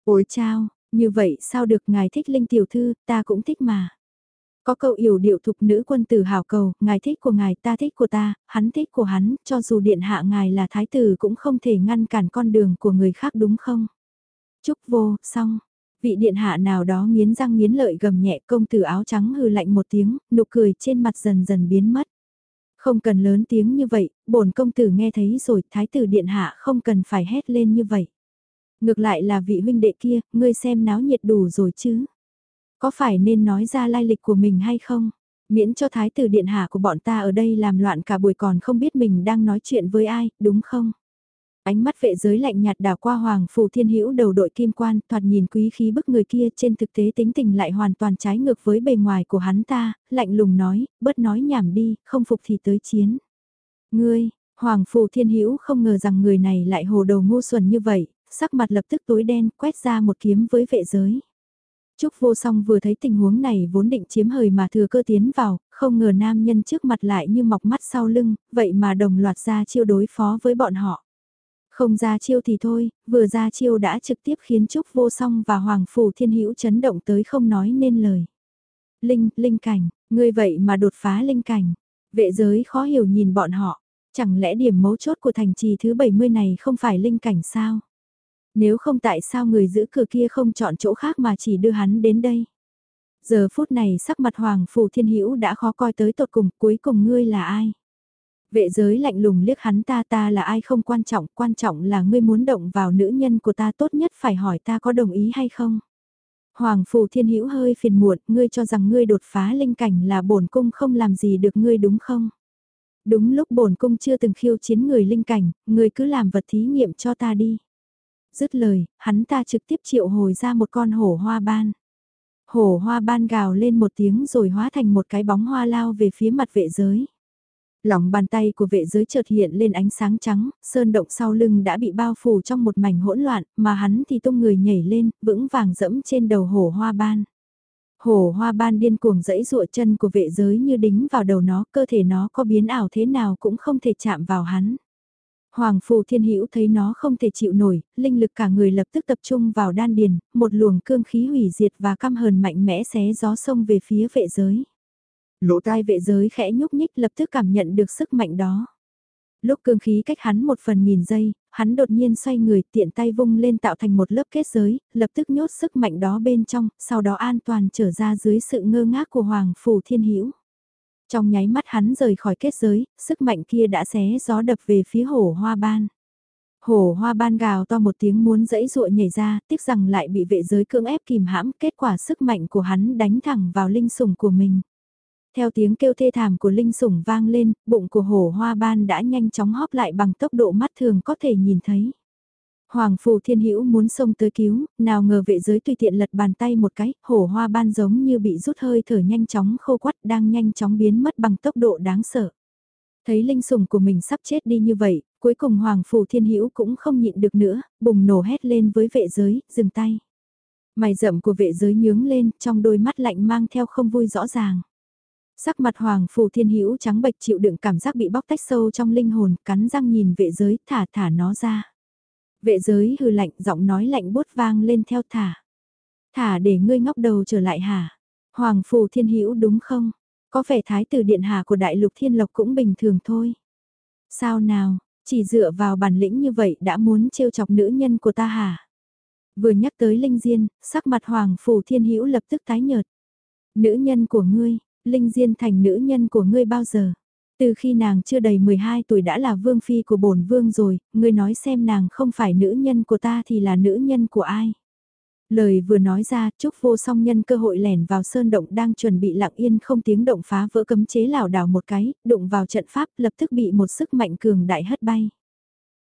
Ôi chao, như vậy sao được ngài thích linh tiểu thư, ta cũng thích mà. Có câu yểu điệu thục nữ quân tử hảo cầu, ngài thích của ngài ta thích của ta, hắn thích của hắn, cho dù điện hạ ngài là thái tử cũng không thể ngăn cản con đường của người khác đúng không? Trúc vô, xong. Vị điện hạ nào đó nghiến răng nghiến lợi gầm nhẹ công tử áo trắng hừ lạnh một tiếng, nụ cười trên mặt dần dần biến mất. Không cần lớn tiếng như vậy, bổn công tử nghe thấy rồi, thái tử điện hạ không cần phải hét lên như vậy. Ngược lại là vị huynh đệ kia, ngươi xem náo nhiệt đủ rồi chứ. Có phải nên nói ra lai lịch của mình hay không? Miễn cho thái tử điện hạ của bọn ta ở đây làm loạn cả buổi còn không biết mình đang nói chuyện với ai, đúng không? Ánh mắt vệ giới lạnh nhạt đảo qua Hoàng Phù Thiên Hữu đầu đội kim quan, thoạt nhìn quý khí bức người kia trên thực tế tính tình lại hoàn toàn trái ngược với bề ngoài của hắn ta, lạnh lùng nói, bớt nói nhảm đi, không phục thì tới chiến. Ngươi, Hoàng Phù Thiên Hữu không ngờ rằng người này lại hồ đầu ngu xuẩn như vậy, sắc mặt lập tức tối đen, quét ra một kiếm với vệ giới. Trúc vô song vừa thấy tình huống này vốn định chiếm hời mà thừa cơ tiến vào, không ngờ nam nhân trước mặt lại như mọc mắt sau lưng, vậy mà đồng loạt ra chiêu đối phó với bọn họ. Không ra chiêu thì thôi, vừa ra chiêu đã trực tiếp khiến Trúc vô song và Hoàng Phủ Thiên Hữu chấn động tới không nói nên lời. Linh, linh cảnh, ngươi vậy mà đột phá linh cảnh. Vệ giới khó hiểu nhìn bọn họ, chẳng lẽ điểm mấu chốt của thành trì thứ 70 này không phải linh cảnh sao? Nếu không tại sao người giữ cửa kia không chọn chỗ khác mà chỉ đưa hắn đến đây? Giờ phút này sắc mặt Hoàng Phủ Thiên Hữu đã khó coi tới tột cùng, cuối cùng ngươi là ai? Vệ giới lạnh lùng liếc hắn ta ta là ai không quan trọng, quan trọng là ngươi muốn động vào nữ nhân của ta tốt nhất phải hỏi ta có đồng ý hay không. Hoàng Phù Thiên Hữu hơi phiền muộn, ngươi cho rằng ngươi đột phá linh cảnh là bổn cung không làm gì được ngươi đúng không? Đúng lúc bổn cung chưa từng khiêu chiến người linh cảnh, ngươi cứ làm vật thí nghiệm cho ta đi. Dứt lời, hắn ta trực tiếp triệu hồi ra một con hổ hoa ban. Hổ hoa ban gào lên một tiếng rồi hóa thành một cái bóng hoa lao về phía mặt vệ giới. Lòng bàn tay của vệ giới chợt hiện lên ánh sáng trắng, sơn động sau lưng đã bị bao phủ trong một mảnh hỗn loạn, mà hắn thì tung người nhảy lên, vững vàng dẫm trên đầu hổ hoa ban. Hổ hoa ban điên cuồng dẫy dụa chân của vệ giới như đính vào đầu nó, cơ thể nó có biến ảo thế nào cũng không thể chạm vào hắn. Hoàng phù thiên hữu thấy nó không thể chịu nổi, linh lực cả người lập tức tập trung vào đan điền, một luồng cương khí hủy diệt và căm hờn mạnh mẽ xé gió sông về phía vệ giới. Lỗ tai vệ giới khẽ nhúc nhích lập tức cảm nhận được sức mạnh đó. Lúc cương khí cách hắn một phần nghìn giây, hắn đột nhiên xoay người tiện tay vung lên tạo thành một lớp kết giới, lập tức nhốt sức mạnh đó bên trong, sau đó an toàn trở ra dưới sự ngơ ngác của Hoàng Phù Thiên Hữu trong nháy mắt hắn rời khỏi kết giới, sức mạnh kia đã xé gió đập về phía hổ hoa ban. Hổ hoa ban gào to một tiếng muốn dẫy dụa nhảy ra, tiếc rằng lại bị vệ giới cưỡng ép kìm hãm, kết quả sức mạnh của hắn đánh thẳng vào linh sủng của mình. Theo tiếng kêu thê thảm của linh sủng vang lên, bụng của hổ hoa ban đã nhanh chóng hóp lại bằng tốc độ mắt thường có thể nhìn thấy. Hoàng phù thiên hữu muốn xông tới cứu, nào ngờ vệ giới tùy tiện lật bàn tay một cái, hổ hoa ban giống như bị rút hơi thở nhanh chóng khô quắt đang nhanh chóng biến mất bằng tốc độ đáng sợ. Thấy linh sủng của mình sắp chết đi như vậy, cuối cùng Hoàng phù thiên hữu cũng không nhịn được nữa, bùng nổ hét lên với vệ giới, dừng tay. Mày rậm của vệ giới nhướng lên, trong đôi mắt lạnh mang theo không vui rõ ràng. Sắc mặt Hoàng Phù Thiên Hữu trắng bệch chịu đựng cảm giác bị bóc tách sâu trong linh hồn, cắn răng nhìn vệ giới, thả thả nó ra. Vệ giới hừ lạnh, giọng nói lạnh bút vang lên theo thả. Thả để ngươi ngóc đầu trở lại hả? Hoàng Phù Thiên Hữu đúng không? Có vẻ thái tử điện hạ của đại lục thiên lộc cũng bình thường thôi. Sao nào, chỉ dựa vào bản lĩnh như vậy đã muốn trêu chọc nữ nhân của ta hả? Vừa nhắc tới Linh Diên, sắc mặt Hoàng Phù Thiên Hữu lập tức tái nhợt. Nữ nhân của ngươi, Linh Diên thành nữ nhân của ngươi bao giờ? Từ khi nàng chưa đầy 12 tuổi đã là vương phi của bổn vương rồi, ngươi nói xem nàng không phải nữ nhân của ta thì là nữ nhân của ai. Lời vừa nói ra, Trúc vô song nhân cơ hội lẻn vào sơn động đang chuẩn bị lặng yên không tiếng động phá vỡ cấm chế lảo đảo một cái, đụng vào trận pháp lập tức bị một sức mạnh cường đại hất bay.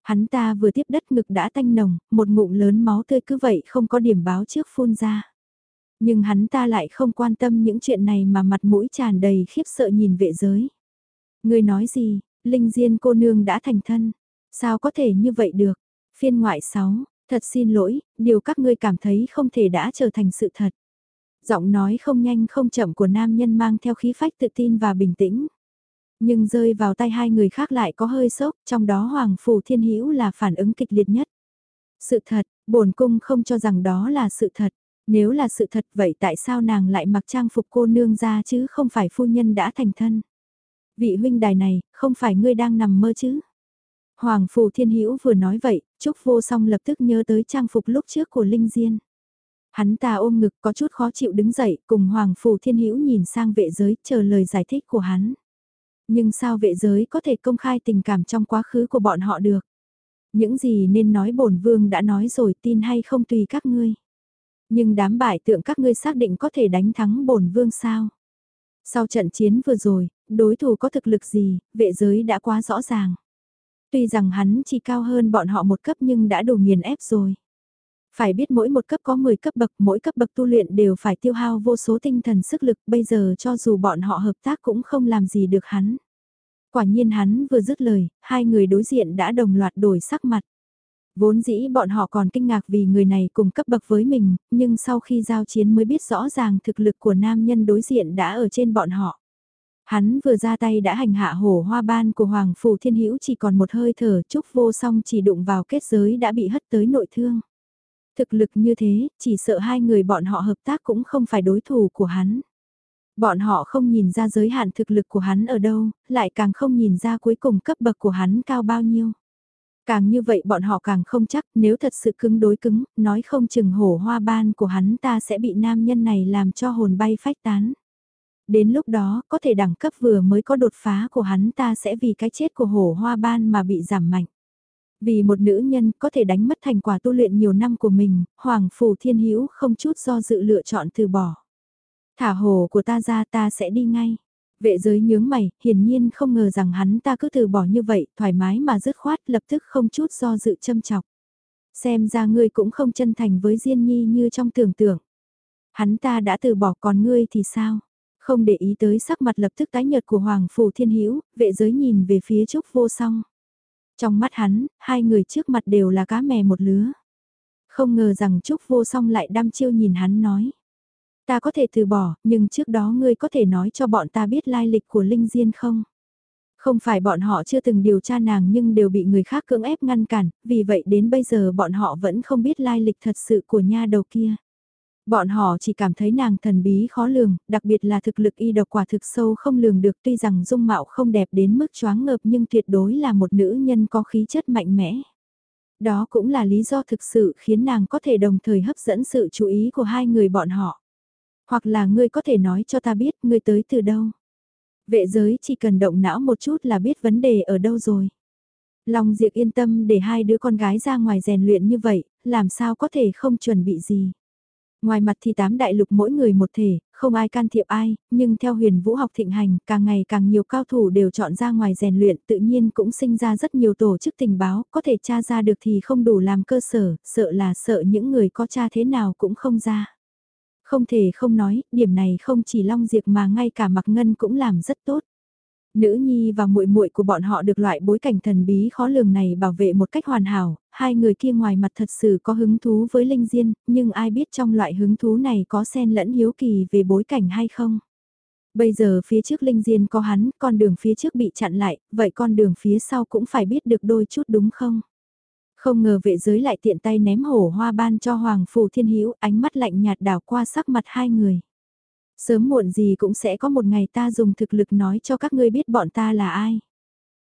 Hắn ta vừa tiếp đất ngực đã tanh nồng, một ngụm lớn máu tươi cứ vậy không có điểm báo trước phun ra. Nhưng hắn ta lại không quan tâm những chuyện này mà mặt mũi tràn đầy khiếp sợ nhìn vệ giới. Người nói gì, Linh Diên cô nương đã thành thân, sao có thể như vậy được? Phiên ngoại 6, thật xin lỗi, điều các ngươi cảm thấy không thể đã trở thành sự thật. Giọng nói không nhanh không chậm của nam nhân mang theo khí phách tự tin và bình tĩnh. Nhưng rơi vào tay hai người khác lại có hơi sốc, trong đó Hoàng Phủ Thiên Hữu là phản ứng kịch liệt nhất. Sự thật, bổn cung không cho rằng đó là sự thật. Nếu là sự thật vậy tại sao nàng lại mặc trang phục cô nương ra chứ không phải phu nhân đã thành thân. Vị huynh đài này, không phải ngươi đang nằm mơ chứ. Hoàng phù Thiên Hữu vừa nói vậy, Trúc Vô Song lập tức nhớ tới trang phục lúc trước của Linh Diên. Hắn ta ôm ngực có chút khó chịu đứng dậy, cùng Hoàng phù Thiên Hữu nhìn sang vệ giới, chờ lời giải thích của hắn. Nhưng sao vệ giới có thể công khai tình cảm trong quá khứ của bọn họ được? Những gì nên nói bổn vương đã nói rồi tin hay không tùy các ngươi. Nhưng đám bại tượng các ngươi xác định có thể đánh thắng bổn vương sao? Sau trận chiến vừa rồi, đối thủ có thực lực gì, vệ giới đã quá rõ ràng. Tuy rằng hắn chỉ cao hơn bọn họ một cấp nhưng đã đủ nghiền ép rồi. Phải biết mỗi một cấp có 10 cấp bậc, mỗi cấp bậc tu luyện đều phải tiêu hao vô số tinh thần sức lực, bây giờ cho dù bọn họ hợp tác cũng không làm gì được hắn. Quả nhiên hắn vừa dứt lời, hai người đối diện đã đồng loạt đổi sắc mặt. Vốn dĩ bọn họ còn kinh ngạc vì người này cùng cấp bậc với mình, nhưng sau khi giao chiến mới biết rõ ràng thực lực của nam nhân đối diện đã ở trên bọn họ. Hắn vừa ra tay đã hành hạ hổ hoa ban của Hoàng Phủ Thiên Hữu chỉ còn một hơi thở, chúc vô song chỉ đụng vào kết giới đã bị hất tới nội thương. Thực lực như thế, chỉ sợ hai người bọn họ hợp tác cũng không phải đối thủ của hắn. Bọn họ không nhìn ra giới hạn thực lực của hắn ở đâu, lại càng không nhìn ra cuối cùng cấp bậc của hắn cao bao nhiêu. Càng như vậy bọn họ càng không chắc nếu thật sự cứng đối cứng, nói không chừng hổ hoa ban của hắn ta sẽ bị nam nhân này làm cho hồn bay phách tán. Đến lúc đó, có thể đẳng cấp vừa mới có đột phá của hắn ta sẽ vì cái chết của hổ hoa ban mà bị giảm mạnh. Vì một nữ nhân có thể đánh mất thành quả tu luyện nhiều năm của mình, Hoàng Phủ Thiên Hữu không chút do dự lựa chọn từ bỏ. Thả hồ của ta ra ta sẽ đi ngay. Vệ giới nhướng mày, hiển nhiên không ngờ rằng hắn ta cứ từ bỏ như vậy, thoải mái mà dứt khoát lập tức không chút do dự châm chọc. Xem ra ngươi cũng không chân thành với Diên Nhi như trong tưởng tượng. Hắn ta đã từ bỏ còn ngươi thì sao? Không để ý tới sắc mặt lập tức tái nhợt của Hoàng Phủ Thiên Hữu vệ giới nhìn về phía Trúc Vô Song. Trong mắt hắn, hai người trước mặt đều là cá mè một lứa. Không ngờ rằng Trúc Vô Song lại đăm chiêu nhìn hắn nói. Ta có thể từ bỏ, nhưng trước đó ngươi có thể nói cho bọn ta biết lai lịch của Linh Diên không? Không phải bọn họ chưa từng điều tra nàng nhưng đều bị người khác cưỡng ép ngăn cản, vì vậy đến bây giờ bọn họ vẫn không biết lai lịch thật sự của nha đầu kia. Bọn họ chỉ cảm thấy nàng thần bí khó lường, đặc biệt là thực lực y độc quả thực sâu không lường được tuy rằng dung mạo không đẹp đến mức choáng ngợp nhưng tuyệt đối là một nữ nhân có khí chất mạnh mẽ. Đó cũng là lý do thực sự khiến nàng có thể đồng thời hấp dẫn sự chú ý của hai người bọn họ. Hoặc là ngươi có thể nói cho ta biết ngươi tới từ đâu. Vệ giới chỉ cần động não một chút là biết vấn đề ở đâu rồi. Long Diệp yên tâm để hai đứa con gái ra ngoài rèn luyện như vậy, làm sao có thể không chuẩn bị gì. Ngoài mặt thì tám đại lục mỗi người một thể, không ai can thiệp ai, nhưng theo huyền vũ học thịnh hành, càng ngày càng nhiều cao thủ đều chọn ra ngoài rèn luyện tự nhiên cũng sinh ra rất nhiều tổ chức tình báo, có thể tra ra được thì không đủ làm cơ sở, sợ là sợ những người có tra thế nào cũng không ra. Không thể không nói, điểm này không chỉ Long Diệp mà ngay cả Mạc Ngân cũng làm rất tốt. Nữ nhi và muội muội của bọn họ được loại bối cảnh thần bí khó lường này bảo vệ một cách hoàn hảo, hai người kia ngoài mặt thật sự có hứng thú với Linh Diên, nhưng ai biết trong loại hứng thú này có xen lẫn hiếu kỳ về bối cảnh hay không. Bây giờ phía trước Linh Diên có hắn, con đường phía trước bị chặn lại, vậy con đường phía sau cũng phải biết được đôi chút đúng không? Không ngờ vệ giới lại tiện tay ném hổ hoa ban cho Hoàng Phủ Thiên Hữu ánh mắt lạnh nhạt đảo qua sắc mặt hai người. Sớm muộn gì cũng sẽ có một ngày ta dùng thực lực nói cho các ngươi biết bọn ta là ai.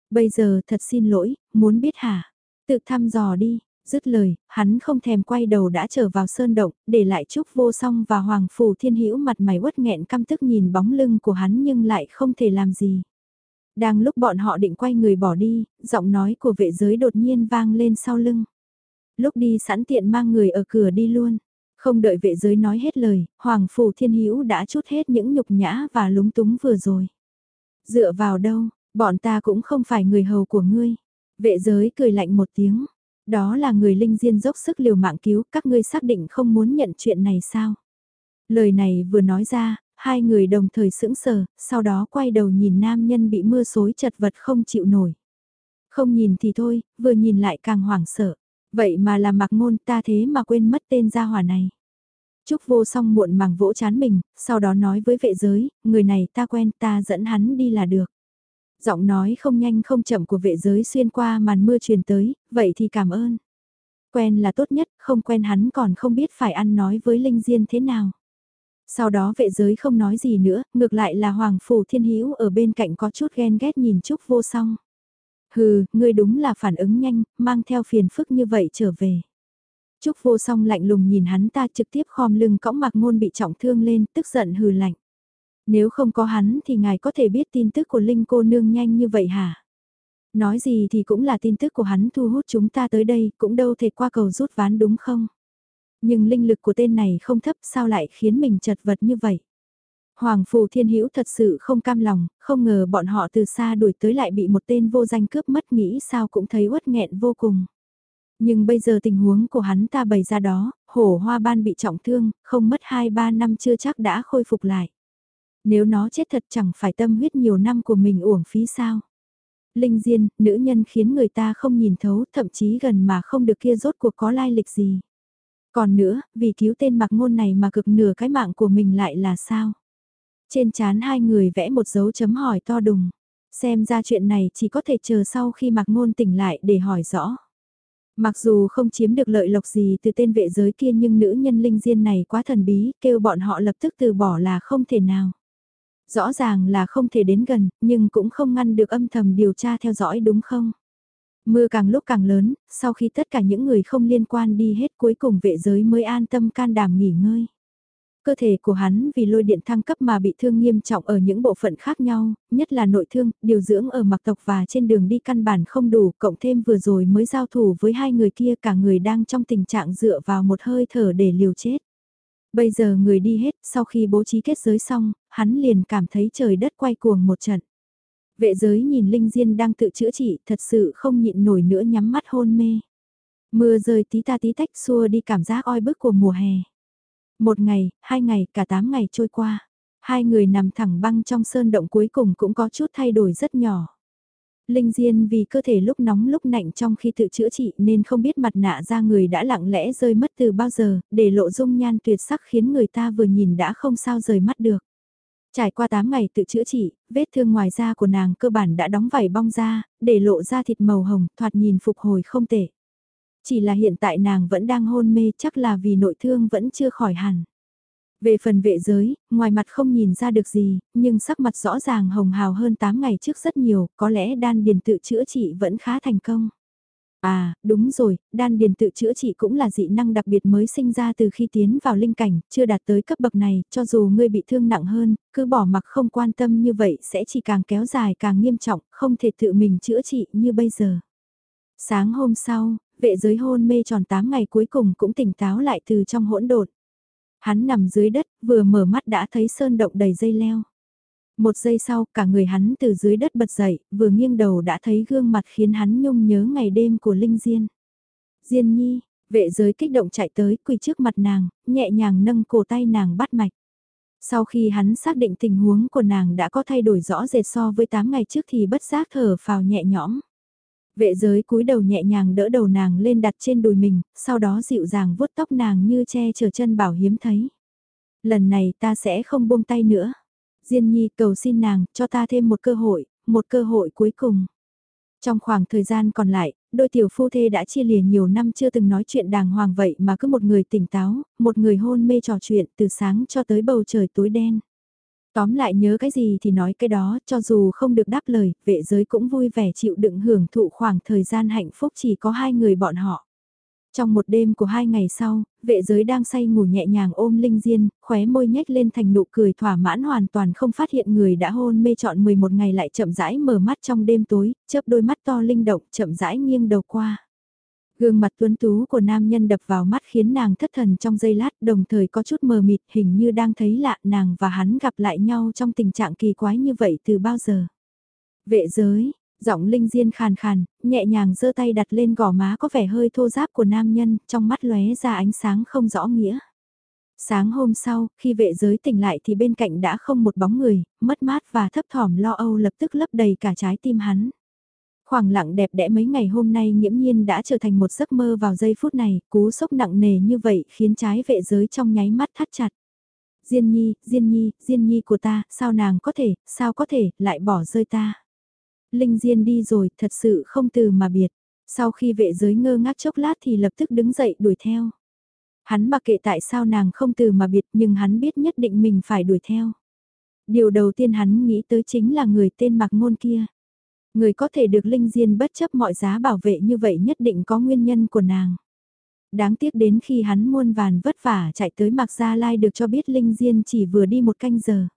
Bây giờ thật xin lỗi, muốn biết hả? Tự thăm dò đi, dứt lời, hắn không thèm quay đầu đã trở vào sơn động, để lại Trúc Vô Song và Hoàng Phủ Thiên Hữu mặt mày uất nghẹn căm tức nhìn bóng lưng của hắn nhưng lại không thể làm gì. Đang lúc bọn họ định quay người bỏ đi, giọng nói của vệ giới đột nhiên vang lên sau lưng. Lúc đi sẵn tiện mang người ở cửa đi luôn. Không đợi vệ giới nói hết lời, Hoàng Phủ Thiên Hữu đã chút hết những nhục nhã và lúng túng vừa rồi. Dựa vào đâu, bọn ta cũng không phải người hầu của ngươi. Vệ giới cười lạnh một tiếng. Đó là người linh diên dốc sức liều mạng cứu, các ngươi xác định không muốn nhận chuyện này sao? Lời này vừa nói ra, hai người đồng thời sững sờ, sau đó quay đầu nhìn nam nhân bị mưa xối chật vật không chịu nổi. Không nhìn thì thôi, vừa nhìn lại càng hoảng sợ. Vậy mà là mặc ngôn ta thế mà quên mất tên gia hỏa này. Trúc vô song muộn màng vỗ chán mình, sau đó nói với vệ giới, người này ta quen ta dẫn hắn đi là được. Giọng nói không nhanh không chậm của vệ giới xuyên qua màn mưa truyền tới, vậy thì cảm ơn. Quen là tốt nhất, không quen hắn còn không biết phải ăn nói với Linh Diên thế nào. Sau đó vệ giới không nói gì nữa, ngược lại là Hoàng Phủ Thiên Hữu ở bên cạnh có chút ghen ghét nhìn Trúc vô song. Hừ, ngươi đúng là phản ứng nhanh, mang theo phiền phức như vậy trở về. Trúc vô song lạnh lùng nhìn hắn ta trực tiếp khom lưng cõng mặc ngôn bị trọng thương lên, tức giận hừ lạnh. Nếu không có hắn thì ngài có thể biết tin tức của Linh cô nương nhanh như vậy hả? Nói gì thì cũng là tin tức của hắn thu hút chúng ta tới đây, cũng đâu thể qua cầu rút ván đúng không? Nhưng linh lực của tên này không thấp sao lại khiến mình chật vật như vậy? Hoàng Phù Thiên Hữu thật sự không cam lòng, không ngờ bọn họ từ xa đuổi tới lại bị một tên vô danh cướp mất nghĩ sao cũng thấy uất nghẹn vô cùng. Nhưng bây giờ tình huống của hắn ta bày ra đó, hổ hoa ban bị trọng thương, không mất 2-3 năm chưa chắc đã khôi phục lại. Nếu nó chết thật chẳng phải tâm huyết nhiều năm của mình uổng phí sao. Linh Diên, nữ nhân khiến người ta không nhìn thấu, thậm chí gần mà không được kia rốt cuộc có lai lịch gì. Còn nữa, vì cứu tên mặc ngôn này mà cực nửa cái mạng của mình lại là sao? Trên chán hai người vẽ một dấu chấm hỏi to đùng. Xem ra chuyện này chỉ có thể chờ sau khi mặc ngôn tỉnh lại để hỏi rõ. Mặc dù không chiếm được lợi lộc gì từ tên vệ giới kia nhưng nữ nhân linh diên này quá thần bí, kêu bọn họ lập tức từ bỏ là không thể nào. Rõ ràng là không thể đến gần, nhưng cũng không ngăn được âm thầm điều tra theo dõi đúng không? Mưa càng lúc càng lớn, sau khi tất cả những người không liên quan đi hết cuối cùng vệ giới mới an tâm can đảm nghỉ ngơi. Cơ thể của hắn vì lôi điện thăng cấp mà bị thương nghiêm trọng ở những bộ phận khác nhau, nhất là nội thương, điều dưỡng ở mặc tộc và trên đường đi căn bản không đủ, cộng thêm vừa rồi mới giao thủ với hai người kia cả người đang trong tình trạng dựa vào một hơi thở để liều chết. Bây giờ người đi hết, sau khi bố trí kết giới xong, hắn liền cảm thấy trời đất quay cuồng một trận. Vệ giới nhìn Linh Diên đang tự chữa trị, thật sự không nhịn nổi nữa nhắm mắt hôn mê. Mưa rơi tí ta tí tách xua đi cảm giác oi bức của mùa hè. Một ngày, hai ngày, cả tám ngày trôi qua. Hai người nằm thẳng băng trong sơn động cuối cùng cũng có chút thay đổi rất nhỏ. Linh Diên vì cơ thể lúc nóng lúc lạnh trong khi tự chữa trị nên không biết mặt nạ da người đã lặng lẽ rơi mất từ bao giờ, để lộ dung nhan tuyệt sắc khiến người ta vừa nhìn đã không sao rời mắt được. Trải qua 8 ngày tự chữa trị, vết thương ngoài da của nàng cơ bản đã đóng vảy bong ra, để lộ ra thịt màu hồng, thoạt nhìn phục hồi không tệ. Chỉ là hiện tại nàng vẫn đang hôn mê chắc là vì nội thương vẫn chưa khỏi hẳn. Về phần vệ giới, ngoài mặt không nhìn ra được gì, nhưng sắc mặt rõ ràng hồng hào hơn 8 ngày trước rất nhiều, có lẽ đan điền tự chữa trị vẫn khá thành công. À, đúng rồi, đan điền tự chữa trị cũng là dị năng đặc biệt mới sinh ra từ khi tiến vào linh cảnh, chưa đạt tới cấp bậc này, cho dù ngươi bị thương nặng hơn, cứ bỏ mặc không quan tâm như vậy sẽ chỉ càng kéo dài càng nghiêm trọng, không thể tự mình chữa trị như bây giờ. Sáng hôm sau, vệ giới hôn mê tròn 8 ngày cuối cùng cũng tỉnh táo lại từ trong hỗn độn. Hắn nằm dưới đất, vừa mở mắt đã thấy sơn động đầy dây leo. Một giây sau, cả người hắn từ dưới đất bật dậy, vừa nghiêng đầu đã thấy gương mặt khiến hắn nhung nhớ ngày đêm của Linh Diên. Diên nhi, vệ giới kích động chạy tới, quỳ trước mặt nàng, nhẹ nhàng nâng cổ tay nàng bắt mạch. Sau khi hắn xác định tình huống của nàng đã có thay đổi rõ rệt so với 8 ngày trước thì bất giác thở phào nhẹ nhõm. Vệ giới cúi đầu nhẹ nhàng đỡ đầu nàng lên đặt trên đùi mình, sau đó dịu dàng vuốt tóc nàng như che chở chân bảo hiếm thấy. Lần này ta sẽ không buông tay nữa. Diên Nhi cầu xin nàng, cho ta thêm một cơ hội, một cơ hội cuối cùng. Trong khoảng thời gian còn lại, đôi tiểu phu thê đã chia lìa nhiều năm chưa từng nói chuyện đàng hoàng vậy mà cứ một người tỉnh táo, một người hôn mê trò chuyện từ sáng cho tới bầu trời tối đen. Tóm lại nhớ cái gì thì nói cái đó, cho dù không được đáp lời, vệ giới cũng vui vẻ chịu đựng hưởng thụ khoảng thời gian hạnh phúc chỉ có hai người bọn họ. Trong một đêm của hai ngày sau, vệ giới đang say ngủ nhẹ nhàng ôm Linh Diên, khóe môi nhếch lên thành nụ cười thỏa mãn hoàn toàn không phát hiện người đã hôn mê trọn 11 ngày lại chậm rãi mở mắt trong đêm tối, chớp đôi mắt to linh động chậm rãi nghiêng đầu qua. Gương mặt tuấn tú của nam nhân đập vào mắt khiến nàng thất thần trong giây lát đồng thời có chút mờ mịt hình như đang thấy lạ nàng và hắn gặp lại nhau trong tình trạng kỳ quái như vậy từ bao giờ. Vệ giới, giọng linh diên khàn khàn, nhẹ nhàng giơ tay đặt lên gò má có vẻ hơi thô giáp của nam nhân, trong mắt lóe ra ánh sáng không rõ nghĩa. Sáng hôm sau, khi vệ giới tỉnh lại thì bên cạnh đã không một bóng người, mất mát và thấp thỏm lo âu lập tức lấp đầy cả trái tim hắn. Khoảng lặng đẹp đẽ mấy ngày hôm nay nghiễm nhiên đã trở thành một giấc mơ vào giây phút này, cú sốc nặng nề như vậy khiến trái vệ giới trong nháy mắt thắt chặt. Diên nhi, Diên nhi, Diên nhi của ta, sao nàng có thể, sao có thể, lại bỏ rơi ta. Linh Diên đi rồi, thật sự không từ mà biệt. Sau khi vệ giới ngơ ngác chốc lát thì lập tức đứng dậy đuổi theo. Hắn mặc kệ tại sao nàng không từ mà biệt nhưng hắn biết nhất định mình phải đuổi theo. Điều đầu tiên hắn nghĩ tới chính là người tên mặc ngôn kia. Người có thể được Linh Diên bất chấp mọi giá bảo vệ như vậy nhất định có nguyên nhân của nàng. Đáng tiếc đến khi hắn muôn vàn vất vả chạy tới Mạc Gia Lai được cho biết Linh Diên chỉ vừa đi một canh giờ.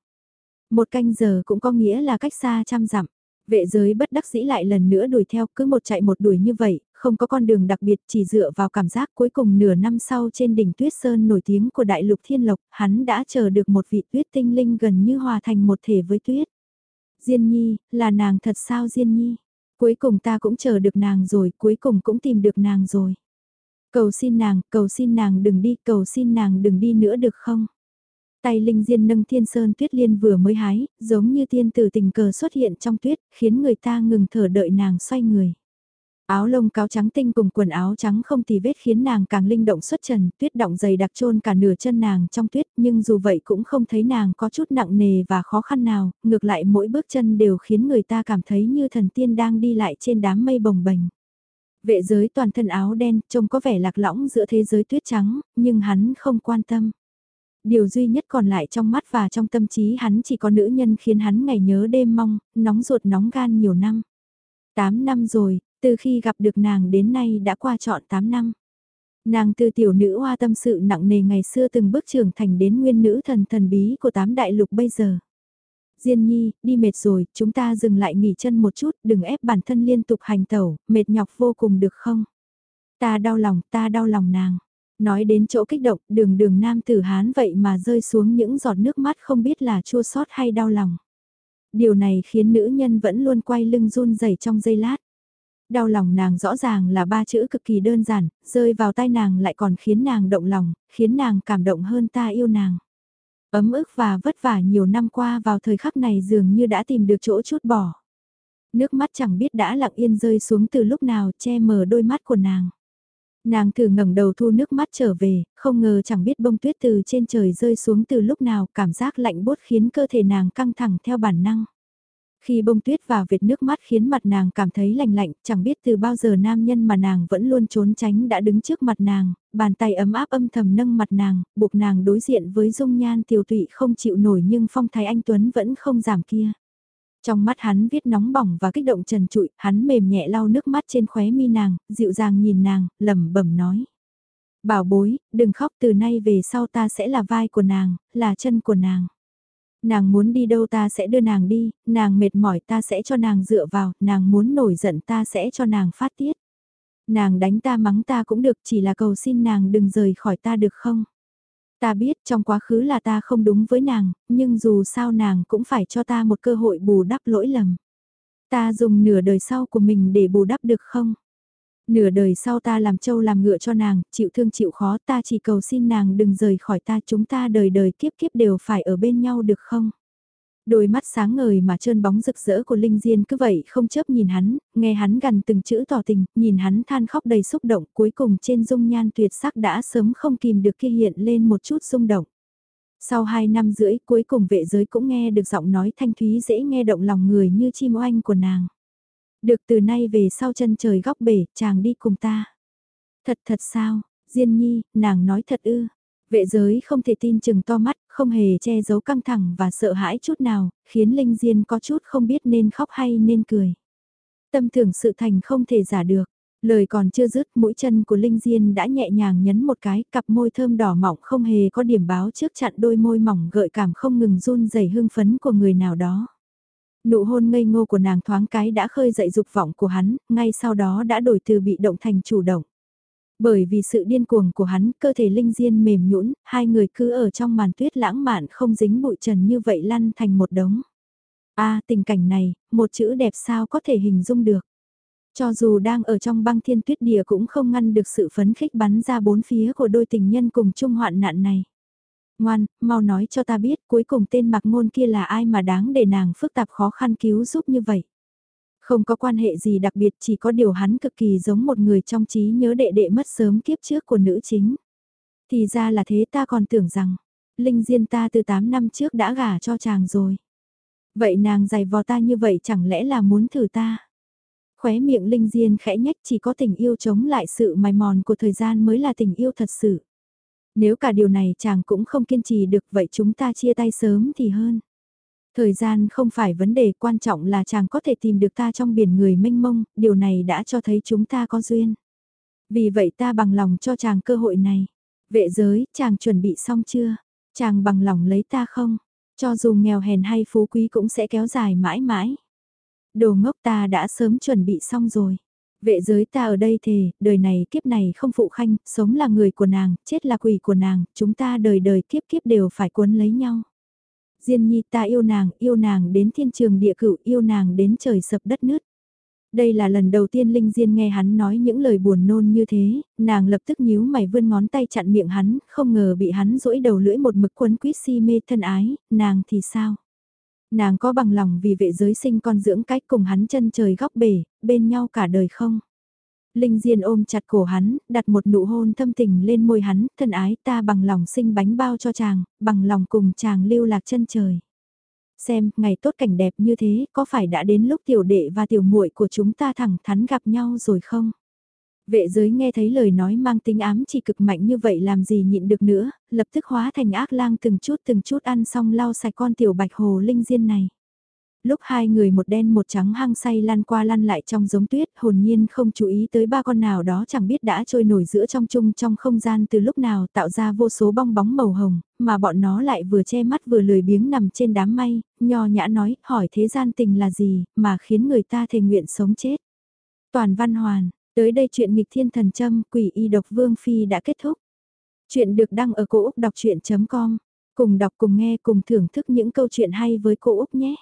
Một canh giờ cũng có nghĩa là cách xa trăm dặm. Vệ giới bất đắc dĩ lại lần nữa đuổi theo cứ một chạy một đuổi như vậy, không có con đường đặc biệt chỉ dựa vào cảm giác cuối cùng nửa năm sau trên đỉnh tuyết sơn nổi tiếng của đại lục thiên lộc, hắn đã chờ được một vị tuyết tinh linh gần như hòa thành một thể với tuyết. Diên Nhi, là nàng thật sao Diên Nhi? Cuối cùng ta cũng chờ được nàng rồi, cuối cùng cũng tìm được nàng rồi. Cầu xin nàng, cầu xin nàng đừng đi, cầu xin nàng đừng đi nữa được không? Tay Linh Diên nâng thiên sơn tuyết liên vừa mới hái, giống như tiên tử tình cờ xuất hiện trong tuyết, khiến người ta ngừng thở đợi nàng xoay người. Áo lông cáo trắng tinh cùng quần áo trắng không tì vết khiến nàng càng linh động xuất trần, tuyết động dày đặc trôn cả nửa chân nàng trong tuyết, nhưng dù vậy cũng không thấy nàng có chút nặng nề và khó khăn nào, ngược lại mỗi bước chân đều khiến người ta cảm thấy như thần tiên đang đi lại trên đám mây bồng bềnh. Vệ giới toàn thân áo đen, trông có vẻ lạc lõng giữa thế giới tuyết trắng, nhưng hắn không quan tâm. Điều duy nhất còn lại trong mắt và trong tâm trí hắn chỉ có nữ nhân khiến hắn ngày nhớ đêm mong, nóng ruột nóng gan nhiều năm. Tám năm rồi, từ khi gặp được nàng đến nay đã qua trọn 8 năm. Nàng từ tiểu nữ hoa tâm sự nặng nề ngày xưa từng bước trưởng thành đến nguyên nữ thần thần bí của tám đại lục bây giờ. Diên nhi, đi mệt rồi, chúng ta dừng lại nghỉ chân một chút, đừng ép bản thân liên tục hành tẩu, mệt nhọc vô cùng được không? Ta đau lòng, ta đau lòng nàng. Nói đến chỗ kích động, đường đường nam tử hán vậy mà rơi xuống những giọt nước mắt không biết là chua xót hay đau lòng. Điều này khiến nữ nhân vẫn luôn quay lưng run rẩy trong giây lát. Đau lòng nàng rõ ràng là ba chữ cực kỳ đơn giản, rơi vào tai nàng lại còn khiến nàng động lòng, khiến nàng cảm động hơn ta yêu nàng. Ấm ức và vất vả nhiều năm qua vào thời khắc này dường như đã tìm được chỗ chút bỏ. Nước mắt chẳng biết đã lặng yên rơi xuống từ lúc nào che mờ đôi mắt của nàng. Nàng thử ngẩng đầu thu nước mắt trở về, không ngờ chẳng biết bông tuyết từ trên trời rơi xuống từ lúc nào, cảm giác lạnh bốt khiến cơ thể nàng căng thẳng theo bản năng. Khi bông tuyết vào vệt nước mắt khiến mặt nàng cảm thấy lạnh lạnh, chẳng biết từ bao giờ nam nhân mà nàng vẫn luôn trốn tránh đã đứng trước mặt nàng, bàn tay ấm áp âm thầm nâng mặt nàng, buộc nàng đối diện với dung nhan tiểu tụy không chịu nổi nhưng phong thái anh Tuấn vẫn không giảm kia. Trong mắt hắn viết nóng bỏng và kích động trần trụi, hắn mềm nhẹ lau nước mắt trên khóe mi nàng, dịu dàng nhìn nàng, lẩm bẩm nói. Bảo bối, đừng khóc từ nay về sau ta sẽ là vai của nàng, là chân của nàng. Nàng muốn đi đâu ta sẽ đưa nàng đi, nàng mệt mỏi ta sẽ cho nàng dựa vào, nàng muốn nổi giận ta sẽ cho nàng phát tiết. Nàng đánh ta mắng ta cũng được chỉ là cầu xin nàng đừng rời khỏi ta được không? Ta biết trong quá khứ là ta không đúng với nàng, nhưng dù sao nàng cũng phải cho ta một cơ hội bù đắp lỗi lầm. Ta dùng nửa đời sau của mình để bù đắp được không? Nửa đời sau ta làm trâu làm ngựa cho nàng, chịu thương chịu khó ta chỉ cầu xin nàng đừng rời khỏi ta chúng ta đời đời kiếp kiếp đều phải ở bên nhau được không? Đôi mắt sáng ngời mà trơn bóng rực rỡ của Linh Diên cứ vậy không chớp nhìn hắn, nghe hắn gần từng chữ tỏ tình, nhìn hắn than khóc đầy xúc động cuối cùng trên dung nhan tuyệt sắc đã sớm không kìm được kia hiện lên một chút rung động. Sau hai năm rưỡi cuối cùng vệ giới cũng nghe được giọng nói thanh thúy dễ nghe động lòng người như chim oanh của nàng. Được từ nay về sau chân trời góc bể, chàng đi cùng ta. Thật thật sao, Diên Nhi, nàng nói thật ư. Vệ giới không thể tin chừng to mắt, không hề che giấu căng thẳng và sợ hãi chút nào, khiến Linh Diên có chút không biết nên khóc hay nên cười. Tâm tưởng sự thành không thể giả được. Lời còn chưa dứt, mũi chân của Linh Diên đã nhẹ nhàng nhấn một cái, cặp môi thơm đỏ mọng không hề có điểm báo trước chặn đôi môi mỏng gợi cảm không ngừng run rẩy hưng phấn của người nào đó. Nụ hôn ngây ngô của nàng thoáng cái đã khơi dậy dục vọng của hắn, ngay sau đó đã đổi từ bị động thành chủ động. Bởi vì sự điên cuồng của hắn, cơ thể Linh Diên mềm nhũn, hai người cứ ở trong màn tuyết lãng mạn không dính bụi trần như vậy lăn thành một đống. A, tình cảnh này, một chữ đẹp sao có thể hình dung được. Cho dù đang ở trong băng thiên tuyết địa cũng không ngăn được sự phấn khích bắn ra bốn phía của đôi tình nhân cùng chung hoạn nạn này. Ngoan, mau nói cho ta biết cuối cùng tên mặc ngôn kia là ai mà đáng để nàng phức tạp khó khăn cứu giúp như vậy. Không có quan hệ gì đặc biệt chỉ có điều hắn cực kỳ giống một người trong trí nhớ đệ đệ mất sớm kiếp trước của nữ chính. Thì ra là thế ta còn tưởng rằng, Linh Diên ta từ 8 năm trước đã gả cho chàng rồi. Vậy nàng giày vò ta như vậy chẳng lẽ là muốn thử ta? Khóe miệng Linh Diên khẽ nhách chỉ có tình yêu chống lại sự mài mòn của thời gian mới là tình yêu thật sự. Nếu cả điều này chàng cũng không kiên trì được vậy chúng ta chia tay sớm thì hơn. Thời gian không phải vấn đề quan trọng là chàng có thể tìm được ta trong biển người mênh mông, điều này đã cho thấy chúng ta có duyên. Vì vậy ta bằng lòng cho chàng cơ hội này. Vệ giới, chàng chuẩn bị xong chưa? Chàng bằng lòng lấy ta không? Cho dù nghèo hèn hay phú quý cũng sẽ kéo dài mãi mãi. Đồ ngốc ta đã sớm chuẩn bị xong rồi. Vệ giới ta ở đây thề, đời này kiếp này không phụ khanh, sống là người của nàng, chết là quỷ của nàng, chúng ta đời đời kiếp kiếp đều phải cuốn lấy nhau. Diên nhi ta yêu nàng, yêu nàng đến thiên trường địa cửu, yêu nàng đến trời sập đất nứt. Đây là lần đầu tiên Linh Diên nghe hắn nói những lời buồn nôn như thế, nàng lập tức nhíu mày vươn ngón tay chặn miệng hắn, không ngờ bị hắn rỗi đầu lưỡi một mực quấn quýt si mê thân ái, nàng thì sao? Nàng có bằng lòng vì vệ giới sinh con dưỡng cách cùng hắn chân trời góc bể, bên nhau cả đời không? Linh Diên ôm chặt cổ hắn, đặt một nụ hôn thâm tình lên môi hắn, thân ái ta bằng lòng sinh bánh bao cho chàng, bằng lòng cùng chàng lưu lạc chân trời. Xem, ngày tốt cảnh đẹp như thế, có phải đã đến lúc tiểu đệ và tiểu muội của chúng ta thẳng thắn gặp nhau rồi không? Vệ giới nghe thấy lời nói mang tính ám chỉ cực mạnh như vậy làm gì nhịn được nữa, lập tức hóa thành ác lang từng chút từng chút ăn xong lau sạch con tiểu bạch hồ linh diên này. Lúc hai người một đen một trắng hăng say lăn qua lăn lại trong giống tuyết hồn nhiên không chú ý tới ba con nào đó chẳng biết đã trôi nổi giữa trong chung trong không gian từ lúc nào tạo ra vô số bong bóng màu hồng, mà bọn nó lại vừa che mắt vừa lười biếng nằm trên đám mây, nho nhã nói hỏi thế gian tình là gì mà khiến người ta thề nguyện sống chết. Toàn văn hoàn Tới đây chuyện nghịch thiên thần châm quỷ y độc vương phi đã kết thúc. Chuyện được đăng ở cổ Úc đọc chuyện.com. Cùng đọc cùng nghe cùng thưởng thức những câu chuyện hay với cô Úc nhé.